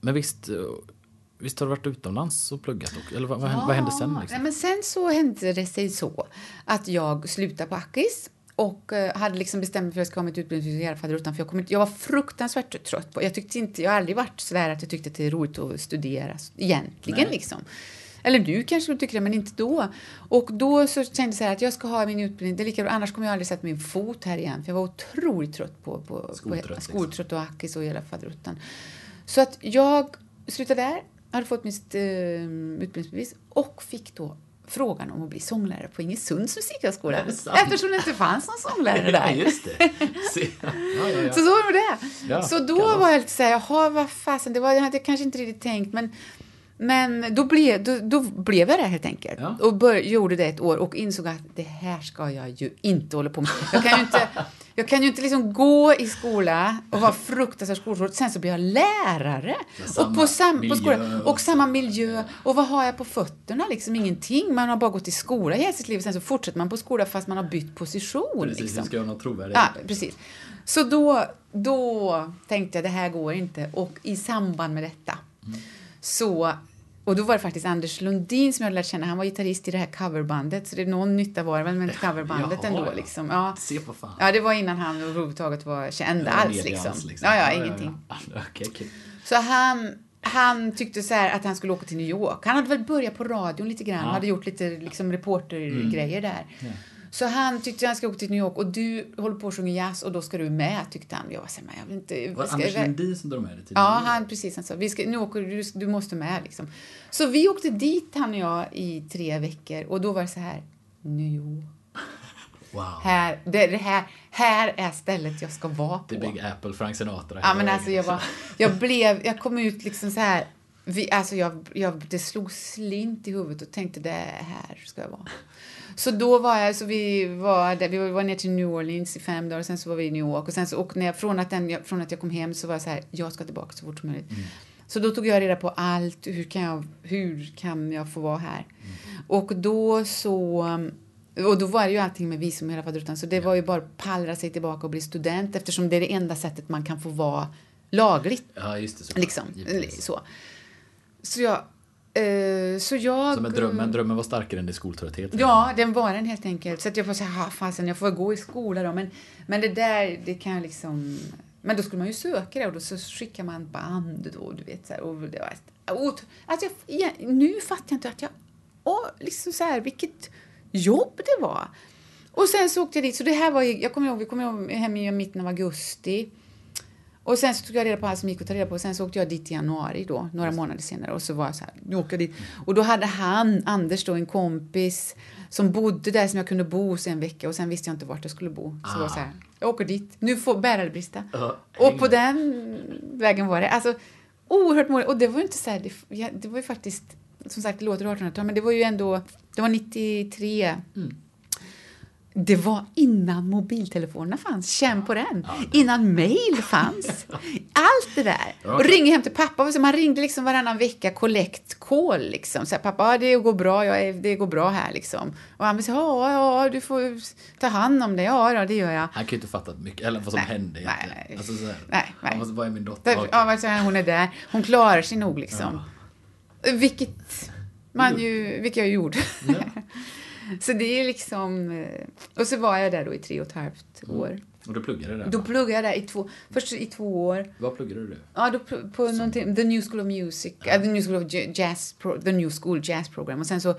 men visst, visst har du varit utomlands och pluggat? Och, eller vad, vad, hände, sen? Liksom? men sen så hände det sig så att jag slutade på Akis och eh, hade liksom bestämt mig för att jag ska ha mitt utbildningsvikariat för för jag, kom inte, jag var fruktansvärt trött på jag tyckte inte, jag har aldrig varit sådär att jag tyckte att det är roligt att studera egentligen Nej. liksom. Eller nu kanske du tycker det, men inte då. Och då så kände jag att jag ska ha min utbildning, det är lika bra, annars kommer jag aldrig sätta min fot här igen. För jag var otroligt trött på, på, Skoltrött, på liksom. och Akis och hela faderuttan. Så att jag slutade där, hade fått mitt eh, utbildningsbevis och fick då frågan om att bli sånglärare på Ingesunds musikhögskola. Eftersom det inte fanns någon sånglärare Ja, där. just det. Se. Ja, ja, ja. Så så var det. Ja, så då var jag lite såhär, jaha vad fasen, det var, det hade jag kanske inte riktigt tänkt men men då blev, då, då blev jag det helt enkelt. Ja. Och bör, gjorde det ett år och insåg att det här ska jag ju inte hålla på med. Jag kan ju inte, *laughs* jag kan ju inte liksom gå i skola och vara fruktansvärt skoltrött. Sen så blir jag lärare. Och på, sam, på skolan, och och samma miljö. Och vad har jag på fötterna? Liksom ingenting. Man har bara gått i skola hela sitt liv. Sen så fortsätter man på skola fast man har bytt position. Precis, liksom. ska ha något trovärdigt. Ja, precis. Så då, då tänkte jag det här går inte. Och i samband med detta så och då var det faktiskt Anders Lundin som jag lärt känna. Han var gitarrist i det här coverbandet. Så det är någon nytta var det väl med coverbandet Jaha, ändå. ja. Liksom. Ja. Se på fan. ja, det var innan han överhuvudtaget var känd alls. Liksom. alls, Ja, ja, ingenting. Ja, *laughs* ja. Okej, kul. Så han, han tyckte så att han skulle åka till New York. Han hade väl börjat på radion lite grann. Ja. Hade gjort lite liksom, reportergrejer där. Ja. Så han tyckte att han ska åka till New York och du håller på att sjunga jazz och då ska du med tyckte han. Jag var så här, men jag vill inte... Var ska- Anders Lundin som drog med dig till Ja, han, precis. Han sa, vi ska, nu åker du, du måste med liksom. Så vi åkte dit han och jag i tre veckor och då var det så här, New York. *laughs* Wow. Här, det, det här, här är stället jag ska vara på. The Big Apple, Frank Sinatra. Ja, men alltså jag var, jag blev, jag kom ut liksom så här, vi, alltså jag, jag, det slog slint i huvudet och tänkte det här ska jag vara. Så då var jag, så vi var där, vi var ner till New Orleans i fem dagar och sen så var vi i New York och sen så, och när jag, från, att den, från att jag kom hem så var jag så här, jag ska tillbaka så fort som möjligt. Så då tog jag reda på allt, hur kan jag, hur kan jag få vara här? Och då så och då var det ju allting med visum hela faderuttan, så det var ju bara att pallra sig tillbaka och bli student eftersom det är det enda sättet man kan få vara lagligt. Ja, just det. Så Liksom. givetvis. Så. Så jag... Eh, så jag... Så men drömmen, drömmen var starkare än din skoltrötthet? Ja, den var den helt enkelt. Så att jag får säga, "Ha, fasen, jag får gå i skola då. Men, men det där, det kan jag liksom... Men då skulle man ju söka det och då så skickar man band då, du vet så här. Och det var ett, och, alltså jag, ja, nu fattar jag inte att jag... Åh, liksom så här, vilket jobb det var. Och sen så åkte jag dit. Så det här var jag kommer ihåg, vi kom hem i mitten av augusti. Och sen så tog jag reda på allt som gick att ta reda på. Sen så åkte jag dit i januari då, några månader senare. Och så var jag så här, nu åker dit. Och då hade han, Anders då, en kompis som bodde där som jag kunde bo hos en vecka. Och sen visste jag inte vart jag skulle bo. Så Ah. var så här, jag åker dit. Nu får bära eller brista. Ja, och på den vägen var det. Alltså, oerhört mål. Och det var ju inte så här, det, det var ju faktiskt, som sagt, det låter 1800-tal, men det var ju ändå, det var 93. Mm. Det var innan mobiltelefonerna fanns. Känn på den. Innan mail fanns. *laughs* Allt det där. Ja. Och ringa hem till pappa. Man ringde liksom varannan vecka collect call. Liksom. Så här, pappa, ja, det går bra. Jag det går bra här. Liksom. Och han sa, ja, ja, du får ta hand om det. Ja, ja, det gör jag. Han kan ju inte fatta mycket, eller vad som Nej, hände nej, egentligen. nej. Alltså, så här, Nej, nej. Måste, vad är min dotter? Därför, ja, hon är där. Hon klarar sig nog liksom. Vilket man ju, vilket jag gjorde. *laughs* Ja. så det är liksom... eh, Och så var jag där då i tre och ett halvt Mm. år. Och du pluggade där? Då va? pluggade jag där i två, först i två år. Vad pluggade du? Ja, då pl- på någonting, The New School of Music, äh, The New School of Jazz, Pro, The New School Jazz Program. Och sen så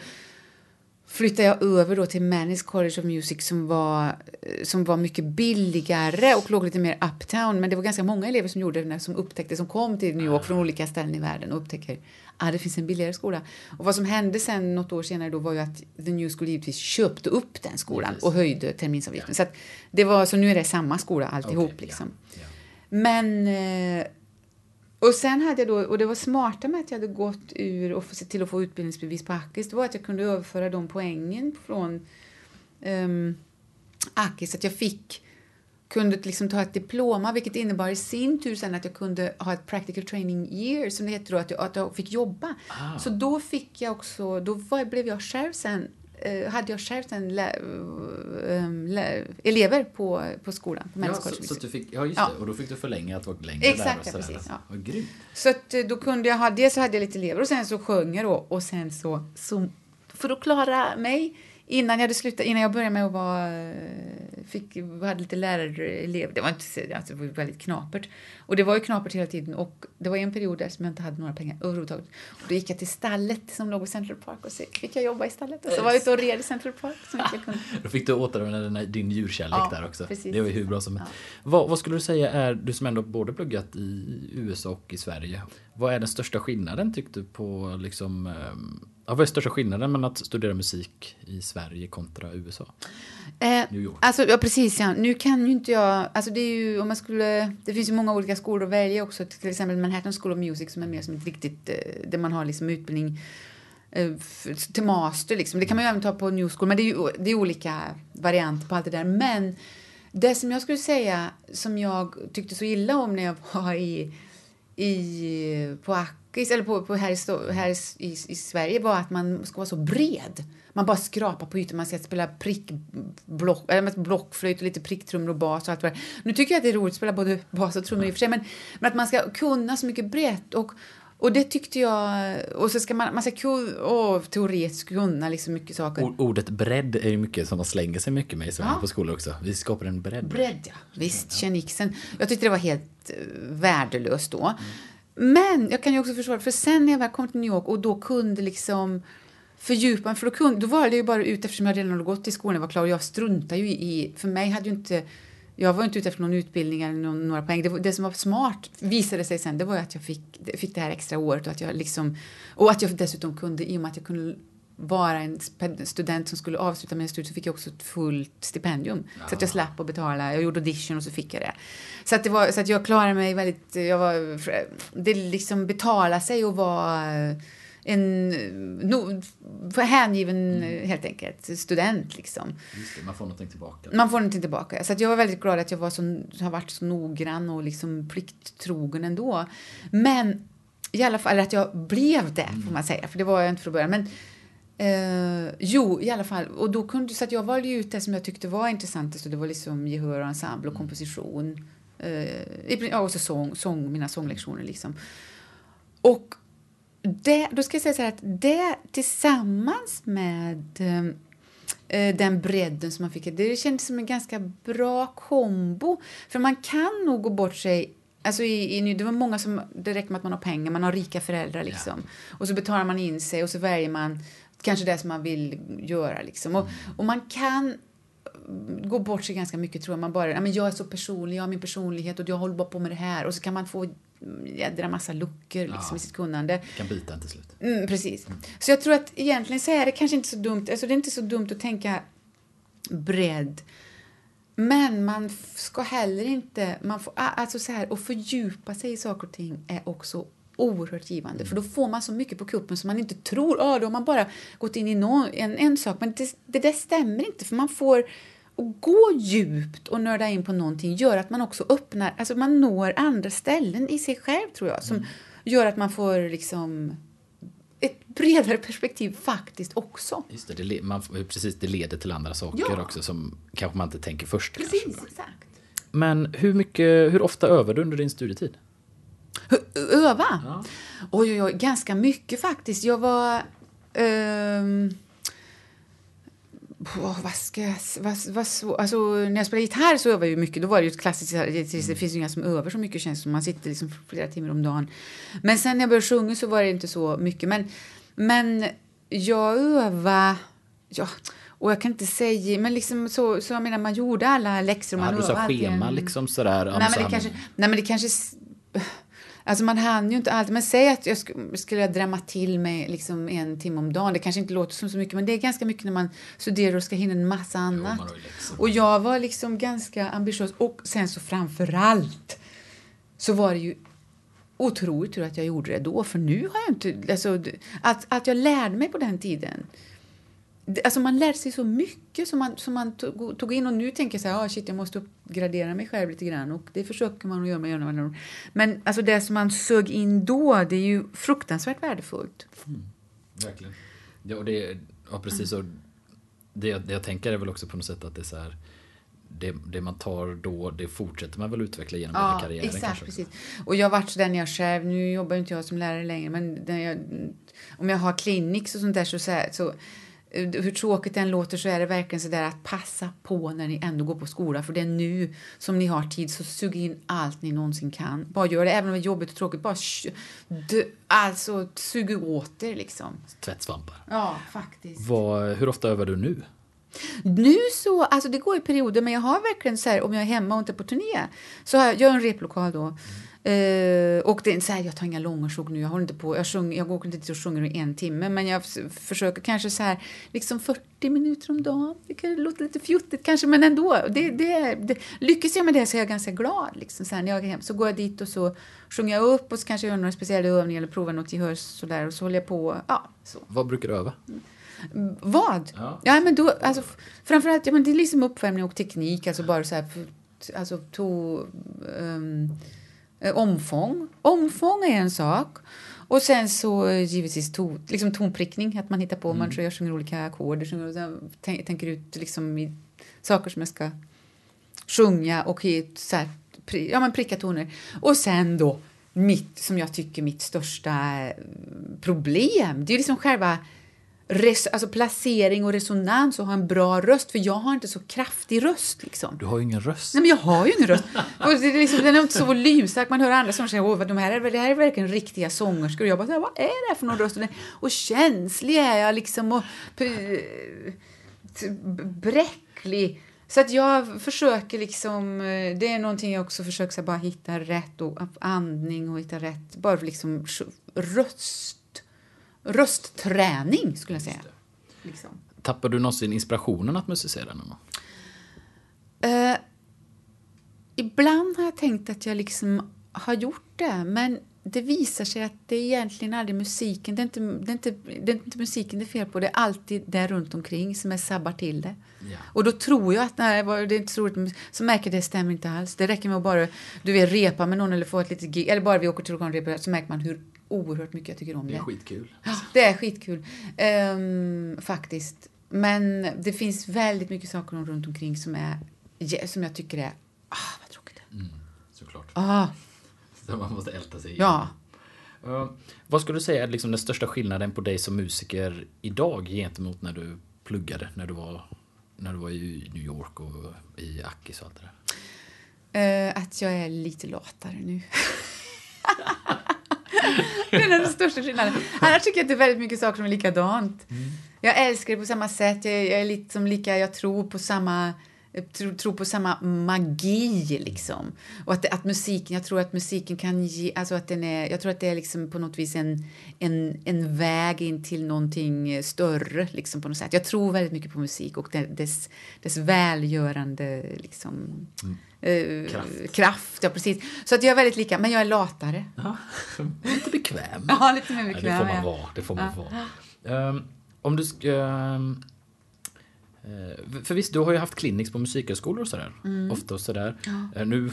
flyttade jag över då till Manny's College of Music som var, eh, som var mycket billigare och låg lite mer uptown. Men det var ganska många elever som gjorde det, som upptäckte, som kom till New York från olika ställen i världen och upptäcker att ah, det finns en billigare skola. Och vad som hände sen något år senare då var ju att The New School givetvis köpte upp den skolan och höjde terminsavgiften. Så att det var, så nu är det samma skola alltihop Okej, liksom. Ja. Ja. Men... Och sen hade jag då, och det var smarta med att jag hade gått ur och få- se till att få utbildningsbevis på Akis, det var att jag kunde överföra de poängen från um, Akis, att jag fick kunde liksom ta ett diploma, vilket innebar i sin tur sen att jag kunde ha ett practical training year, som det heter då, att jag, att jag fick jobba. Ah. Så då fick jag också, då var, blev jag själv sen hade jag själv sen lä, eh, lä, elever på, på skolan. På ja, så, så du fick, ja, just ja. det. Och då fick du förlänga att vara längre Exakt, där. Och ja, precis. Ja. Vad grymt. Så att, eh, då kunde jag ha, dels så hade jag lite elever och sen så sjöng jag då och sen så, så för att klara mig innan jag hade slutat, innan jag började med att vara, fick, hade lite lärarelev, det var inte, alltså, det var väldigt knapert. Och det var ju knapert hela tiden och det var en period där som jag inte hade några pengar överhuvudtaget. Och då gick jag till stallet som låg i Central Park och så fick jag jobba i stallet. Och så var jag ute och red i Central Park så mycket jag kunde. *laughs* Då fick du återanvända din djurkärlek Ja, där också. precis. Det var ju hur bra som helst. Ja. Vad, vad skulle du säga är, du som ändå både pluggat i USA och i Sverige. Vad är den största skillnaden tyckte du på liksom, ehm, ja, vad är största skillnaden mellan att studera musik i Sverige kontra USA? Eh, New York. Alltså, ja, precis. Ja. Nu kan ju inte jag... Alltså, det, är ju, om man skulle, det finns ju många olika skolor att välja också. Till exempel Manhattan School of Music som är mer som ett riktigt... Eh, där man har liksom utbildning eh, till master. Liksom. Det kan man ju även ta på New School. Men det är ju det är olika varianter på allt det där. Men det som jag skulle säga som jag tyckte så illa om när jag var i, i, på Akis, eller på, på här, i, här i, i Sverige var att man ska vara så bred. Man bara skrapar på ytan, man ska spela prickblock, eller blockflöjt och lite pricktrummor och bas och allt vad. Nu tycker jag att det är roligt att spela både bas och trummor i och för sig, men, men att man ska kunna så mycket brett och och det tyckte jag, och så ska man, man ska åh, teoretiskt kunna liksom mycket saker. O- Ordet bredd är ju mycket som man slänger sig mycket med i Sverige Ja. på skolor också. Vi skapar en bredd. Bredd, ja. Visst, Tjernixen. Jag tyckte det var helt eh, värdelöst då. Men jag kan ju också försvara för sen när jag väl kom till New York och då kunde liksom fördjupa mig, för då, kunde, då var det ju bara ut eftersom jag redan hade gått i skolan och var klar och jag struntade ju i, för mig hade ju inte jag var inte ute efter någon utbildning eller någon, några poäng. Det, var, det som var smart visade sig sen, det var att jag fick, fick det här extra året och att jag liksom, och att jag dessutom kunde, i och med att jag kunde vara en student som skulle avsluta mina studier så fick jag också ett fullt stipendium. Så att jag slapp att betala. Jag gjorde audition och så fick jag det. Så att, det var, så att jag klarade mig väldigt... Jag var, det liksom betala sig att vara en no, hängiven, helt enkelt, student. Liksom. Just det, man får någonting tillbaka. Man får någonting tillbaka. Så att jag var väldigt glad att jag var så, har varit så noggrann och liksom plikttrogen ändå. Men i alla fall, att jag blev det, får man säga. För det var jag inte från början. Men eh, jo, i alla fall. Och då kunde, så att jag valde ut det som jag tyckte var intressantast. Och det var liksom gehör och ensemble och komposition. Eh, och så sång, sång, mina sånglektioner liksom. Och det, då ska jag säga så här att det tillsammans med eh, den bredden som man fick, det kändes som en ganska bra kombo. För man kan nog gå bort sig Alltså i, i, det var många som, det räcker med att man har pengar, man har rika föräldrar liksom. Och så betalar man in sig och så väljer man kanske det som man vill göra liksom. Och, och man kan gå bort sig ganska mycket tror jag. Man bara, ja, men jag är så personlig, jag har min personlighet och jag håller bara på med det här. Och så kan man få jädra massa luckor liksom, Ja. i sitt kunnande. kan bita en till slut. Mm, precis. Så jag tror att egentligen så är det kanske inte så dumt, alltså det är inte så dumt att tänka bredd. Men man ska heller inte, man får, alltså så här, att fördjupa sig i saker och ting är också oerhört givande. För då får man så mycket på kuppen som man inte tror, ja då har man bara gått in i någon, en, en sak. Men det, det där stämmer inte för man får, att gå djupt och nörda in på någonting gör att man också öppnar, alltså man når andra ställen i sig själv tror jag. Som gör att man får liksom ett bredare perspektiv faktiskt också. Just det, det, man, precis, det leder till andra saker Ja. också som kanske man inte tänker först. Precis, Kanske. exakt. Men hur, mycket, hur ofta övar du under din studietid? Öva? Ja. Oj, oj, oj, ganska mycket faktiskt. Jag var... ehm, åh, vad ska Vad, vad så, alltså, när jag spelade gitarr så övade jag mycket. Då var det ju ett klassiskt... Det, det finns ju inga som övar så mycket känns som. Man sitter liksom flera timmar om dagen. Men sen när jag började sjunga så var det inte så mycket. Men, men jag övade... Ja, och jag kan inte säga... Men liksom så, så jag menar, man gjorde alla läxor. Ja, Man du sa schema en- liksom sådär. ja, Nej men, det kanske, nej, men det kanske... Alltså man hann ju inte alltid. Men säg att jag sk- skulle drämma till mig liksom en timme om dagen. Det kanske inte låter som så mycket, men det är ganska mycket när man studerar och ska hinna en massa Jo, annat. ju läxor. och jag var liksom ganska ambitiös. Och sen så framför allt så var det ju otroligt tur att jag gjorde det då. För nu har jag inte... Alltså, att, att jag lärde mig på den tiden. Alltså man lärde sig så mycket som man, som man tog, tog in och nu tänker jag så här, ah, shit jag måste uppgradera mig själv lite grann och det försöker man att göra med. Men alltså det som man sög in då, det är ju fruktansvärt värdefullt. Verkligen. Ja, och det, ja precis så. det, det jag tänker är väl också på något sätt att det är så här det, det, man tar då, det fortsätter man väl utveckla genom ja, hela karriären. Exakt, kanske precis. Och jag varit sådär när jag själv, nu jobbar inte jag som lärare längre, men jag, om jag har clinics och sånt där så, så, så hur tråkigt den låter så är det verkligen så där att passa på när ni ändå går på skola för det är nu som ni har tid så sug in allt ni någonsin kan. Bara gör det även om det är jobbigt och tråkigt. Bara dö, alltså sug åt er liksom. Tvättsvampar. Ja, faktiskt. Vad, hur ofta övar du nu? Nu så, alltså det går i perioder, men jag har verkligen så här, om jag är hemma och inte på turné, så har jag, jag har en replokal då. Mm. Uh, och det är så här, jag tar inga långa sjok nu, jag håller inte på, jag, sjung, jag går inte dit och sjunger i en timme, men jag försöker kanske så här, liksom 40 minuter om dagen. Det kan låta lite fjuttigt kanske, men ändå. Det, det, det, lyckas jag med det så är jag ganska glad. Liksom, så här, när jag är hem så går jag dit och så sjunger jag upp och så kanske jag gör några speciella övningar eller provar något gehör sådär och så håller jag på. Ja, så. Vad brukar du öva? Mm. Vad? Ja. ja, men då, alltså, framförallt, ja, men det är liksom uppvärmning och teknik, alltså bara så här, alltså to, um, omfång. Omfång är en sak. Och sen så givetvis to, liksom tonprickning, att man hittar på, mm. man jag sjunger olika ackord, tänker ut liksom saker som jag ska sjunga och så här, ja, men pricka toner. Och sen då, mitt, som jag tycker mitt största eh, problem, det är liksom själva res, alltså placering och resonans och ha en bra röst, för jag har inte så kraftig röst. Liksom. Du har ju ingen röst. Nej, men jag har ju ingen röst. och det är liksom, den är inte så volymstark. Man hör andra som säger att de här är, det här är verkligen riktiga sångerskor. Och jag bara, vad är det här för någon röst? Och känslig är jag liksom och bräcklig. Så att jag försöker liksom, det är någonting jag också försöker bara hitta rätt och andning och hitta rätt, bara liksom röst röstträning skulle jag säga. Liksom. Tappar du någonsin inspirationen att musicera? Uh, ibland har jag tänkt att jag liksom har gjort det, men det visar sig att det är egentligen aldrig musiken. Det är inte, det är inte, det är inte musiken det är fel på, det är alltid det runt omkring som är sabbar till det. Ja. Och då tror jag att nej, det är inte så roligt, så märker det stämmer inte alls. Det räcker med att bara du vet, repa med någon eller få ett litet gig, eller bara vi åker till lokalrepa så märker man hur oerhört mycket jag tycker om det. Det är skitkul. Ja, det är skitkul. Um, faktiskt. Men det finns väldigt mycket saker runt omkring som, är, som jag tycker är... Ah, vad tråkigt mm, Såklart. Ah. Så man måste älta sig Ja. Uh, vad skulle du säga är liksom den största skillnaden på dig som musiker idag gentemot när du pluggade, när du var, när du var i New York och i Akis och allt det där? Uh, att jag är lite latare nu. *laughs* det är den största skillnaden. Annars tycker jag att det är väldigt mycket saker som är likadant. Mm. Jag älskar det på samma sätt. Jag, jag är liksom lika, jag tror på samma tror, tror på samma magi liksom. Och att, att musiken, jag tror att musiken kan ge, alltså att den är, jag tror att det är liksom på något vis en, en, en väg in till någonting större liksom på något sätt. Jag tror väldigt mycket på musik och dess, dess välgörande liksom mm. eh, kraft. kraft. Ja, precis. Så att jag är väldigt lika, men jag är latare. Ja, *laughs* lite bekväm. ja, lite mer bekväm. Ja, det får man vara. Det får man ja. vara. Um, om du ska um, Eh, för visst, du har ju haft clinics på musikhögskolor och sådär. Mm. Ofta och sådär. Ja. Eh, nu,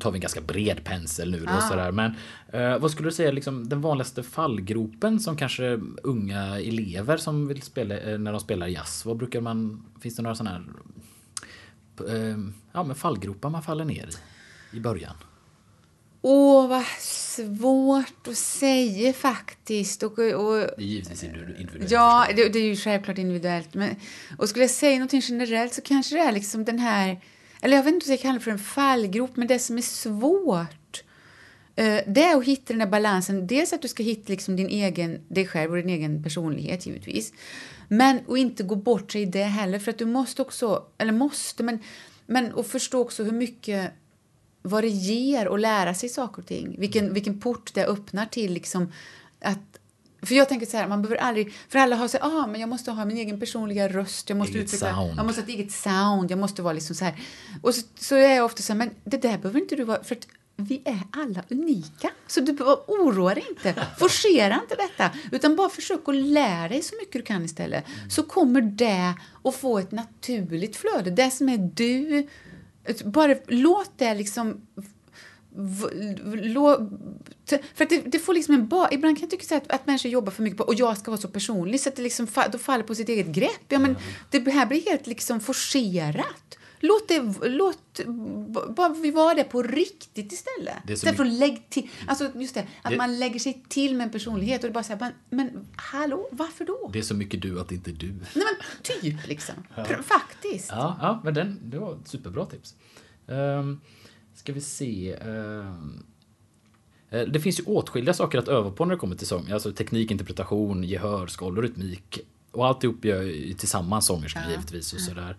tar vi en ganska bred pensel nu då ja. och sådär. Men eh, vad skulle du säga liksom den vanligaste fallgropen som kanske unga elever som vill spela när de spelar jazz. Vad brukar man, finns det några sådana här ja, men fallgropar man faller ner i i början? Åh, vad svårt att säga faktiskt. Och, och, det är givetvis individuellt. Ja, det, det, är ju självklart individuellt. Men, och skulle jag säga någonting generellt så kanske det är liksom den här, eller jag vet inte om jag kallar det för en fallgrop, men det som är svårt eh, det är att hitta den där balansen. Dels att du ska hitta liksom din egen, dig själv och din egen personlighet givetvis. Men att inte gå bort sig i det heller, för att du måste också, eller måste, men, men att förstå också hur mycket vad det ger att lära sig saker och ting. Vilken, vilken port det öppnar till liksom att för jag tänker så här, man behöver aldrig, för alla har så här, ah, men jag måste ha min egen personliga röst, jag måste eget utveckla, sound. jag måste ha ett eget sound, jag måste vara liksom så här. Och så, så är jag ofta så här, men det där behöver inte du vara, för att vi är alla unika. Så du behöver oroa dig inte, *laughs* forcera inte detta, utan bara försök att lära dig så mycket du kan istället. Så kommer det att få ett naturligt flöde, det som är du, bara låt det liksom för att det, det, får liksom en ba, Ibland kan jag tycka att, att människor jobbar för mycket på och jag ska vara så personlig så att det liksom fa, då faller på sitt eget grepp. Ja, men det här blir helt liksom forcerat. Låt, det, låt bara vi vara det på riktigt istället. Istället för att lägga till, alltså just det, att det, man lägger sig till med en personlighet och det bara säger men, men hallå, varför då? Det är så mycket du att det inte är du. Nej men typ liksom. ja. Faktiskt. Ja, ja men den, det var ett superbra tips. Um, ska vi se. Um, det finns ju åtskilliga saker att öva på när det kommer till sång. Alltså teknik, interpretation, gehör, skål och rytmik. Och alltihop gör ju tillsammans sångerskan ja. givetvis och sådär.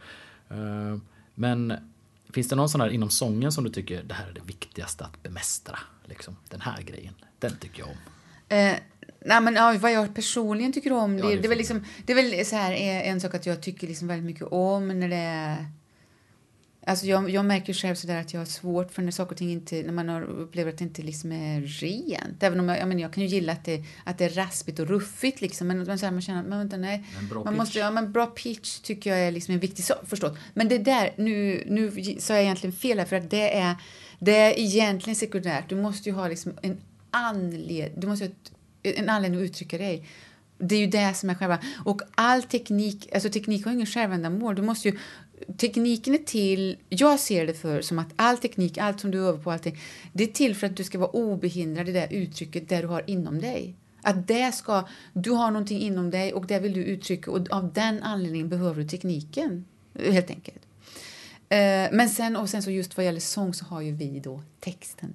Uh, men finns det någon sån här inom sången som du tycker det här är det viktigaste att bemästra? Liksom, den här grejen, den tycker jag om. Eh, nej, men, ja, vad jag personligen tycker om, det, ja, det, det, är väl liksom, det är väl så här, en sak att jag tycker liksom väldigt mycket om när det är Alltså jag, jag märker själv sådär att jag har svårt för när saker och ting inte, när man har upplever att det inte liksom är rent. Även om jag, jag, menar, jag kan ju gilla att det, att det är raspigt och ruffigt liksom. Men, men så här, man känner att man, vänta, nej. man pitch. måste, ja, men bra pitch tycker jag är liksom en viktig sak, förstås. Men det där, nu, nu sa jag egentligen fel här för att det är, det är egentligen sekundärt. Du måste ju ha liksom en anledning, du måste ha ett, en anledning att uttrycka dig. Det är ju det som är själva... Och all teknik, alltså teknik har ingen självändamål. Du måste ju tekniken är till, jag ser det för som att all teknik, allt som du övar på, allting, det är till för att du ska vara obehindrad i det uttrycket där du har inom dig. Att det ska, du har någonting inom dig och det vill du uttrycka och av den anledningen behöver du tekniken, helt enkelt. Eh, men sen, och sen så just vad gäller sång så har ju vi då texten.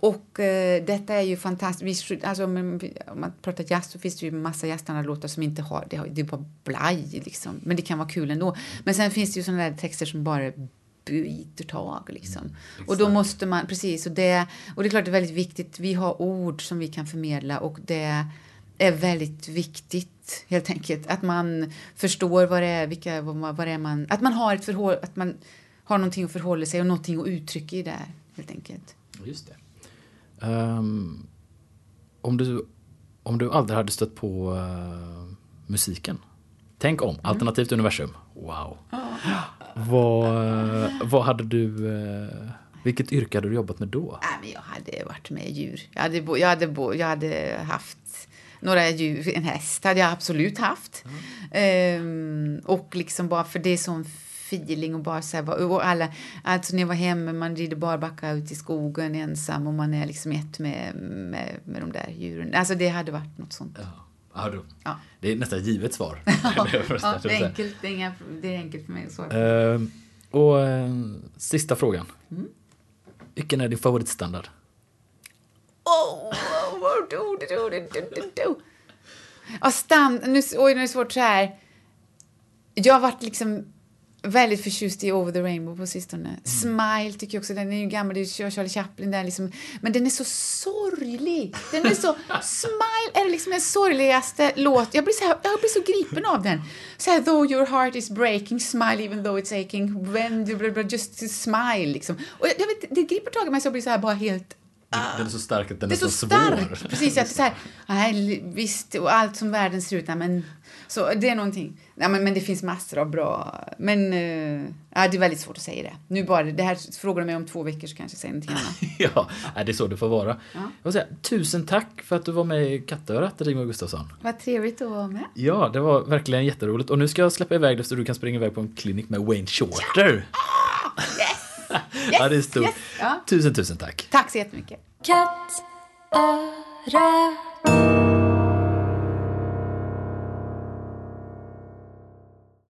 Och eh, detta är ju fantastiskt. Alltså, om man pratar jazz så finns det ju massa jazzstandardlåtar som inte har det, det är bara blaj liksom. Men det kan vara kul ändå. Men sen finns det ju sådana där texter som bara byter tag liksom. Mm, och då måste man, precis, och det, och det är klart det är väldigt viktigt. Vi har ord som vi kan förmedla och det är väldigt viktigt helt enkelt. Att man förstår vad det är, vilka, vad, vad är man, att man har ett förhåll, att man har någonting att förhålla sig och någonting att uttrycka i det helt enkelt. Just det. Um, om, du, om du aldrig hade stött på uh, musiken. Tänk om, mm. alternativt universum. Wow. Oh. Vad, vad hade du... Uh, vilket yrke hade du jobbat med då? jag hade varit med djur. Jag hade, jag hade, jag hade haft några djur. En häst hade jag absolut haft. Mm. Um, och liksom bara för det sån feeling och bara så här, och alla, alltså när jag var hemma, man rider barbacka ut i skogen ensam och man är liksom ett med, med, med de där djuren. Alltså det hade varit något sånt. Ja. Ja, du. Ja. Det är nästan givet svar. *laughs* ja, det, är enkelt, det, är inga, det är enkelt för mig att svara uh, Och uh, sista frågan. Mm. Vilken är din favoritstandard? Oh, oh, do, do, do, do, do. Ja, stand, nu, oj, nu är det svårt så här. Jag har varit liksom väldigt förtjust i Over the Rainbow på sistone. Mm. Smile tycker jag också, den är ju gammal, det är Charlie Chaplin där liksom. Men den är så sorglig. Den är så, *laughs* Smile är liksom den sorgligaste låt. Jag blir så, här, jag blir så gripen av den. Så här, though your heart is breaking, smile even though it's aching, when you just smile liksom. Och jag, jag vet, det griper tag i mig så jag blir så här bara helt den är så stark att den är, är så, så svår. Precis, att så här, nej, visst, och allt som världen ser ut, nej, men så det är någonting. Ja, men, men det finns massor av bra... Men uh, ja, det är väldigt svårt att säga det. Nu bara, det här frågar du mig om två veckor så kanske jag säger någonting annat. *laughs* ja, det är så det får vara. Ja. Jag säga, tusen tack för att du var med i Kattörat, Rigmor Gustafsson. Vad trevligt att vara med. Ja, det var verkligen jätteroligt. Och nu ska jag släppa iväg dig så du kan springa iväg på en klinik med Wayne Shorter. Ja! Yes! Yes! ja, det är stort. Yes! Ja. Tusen, tusen tack. Tack så jättemycket. Kattörat.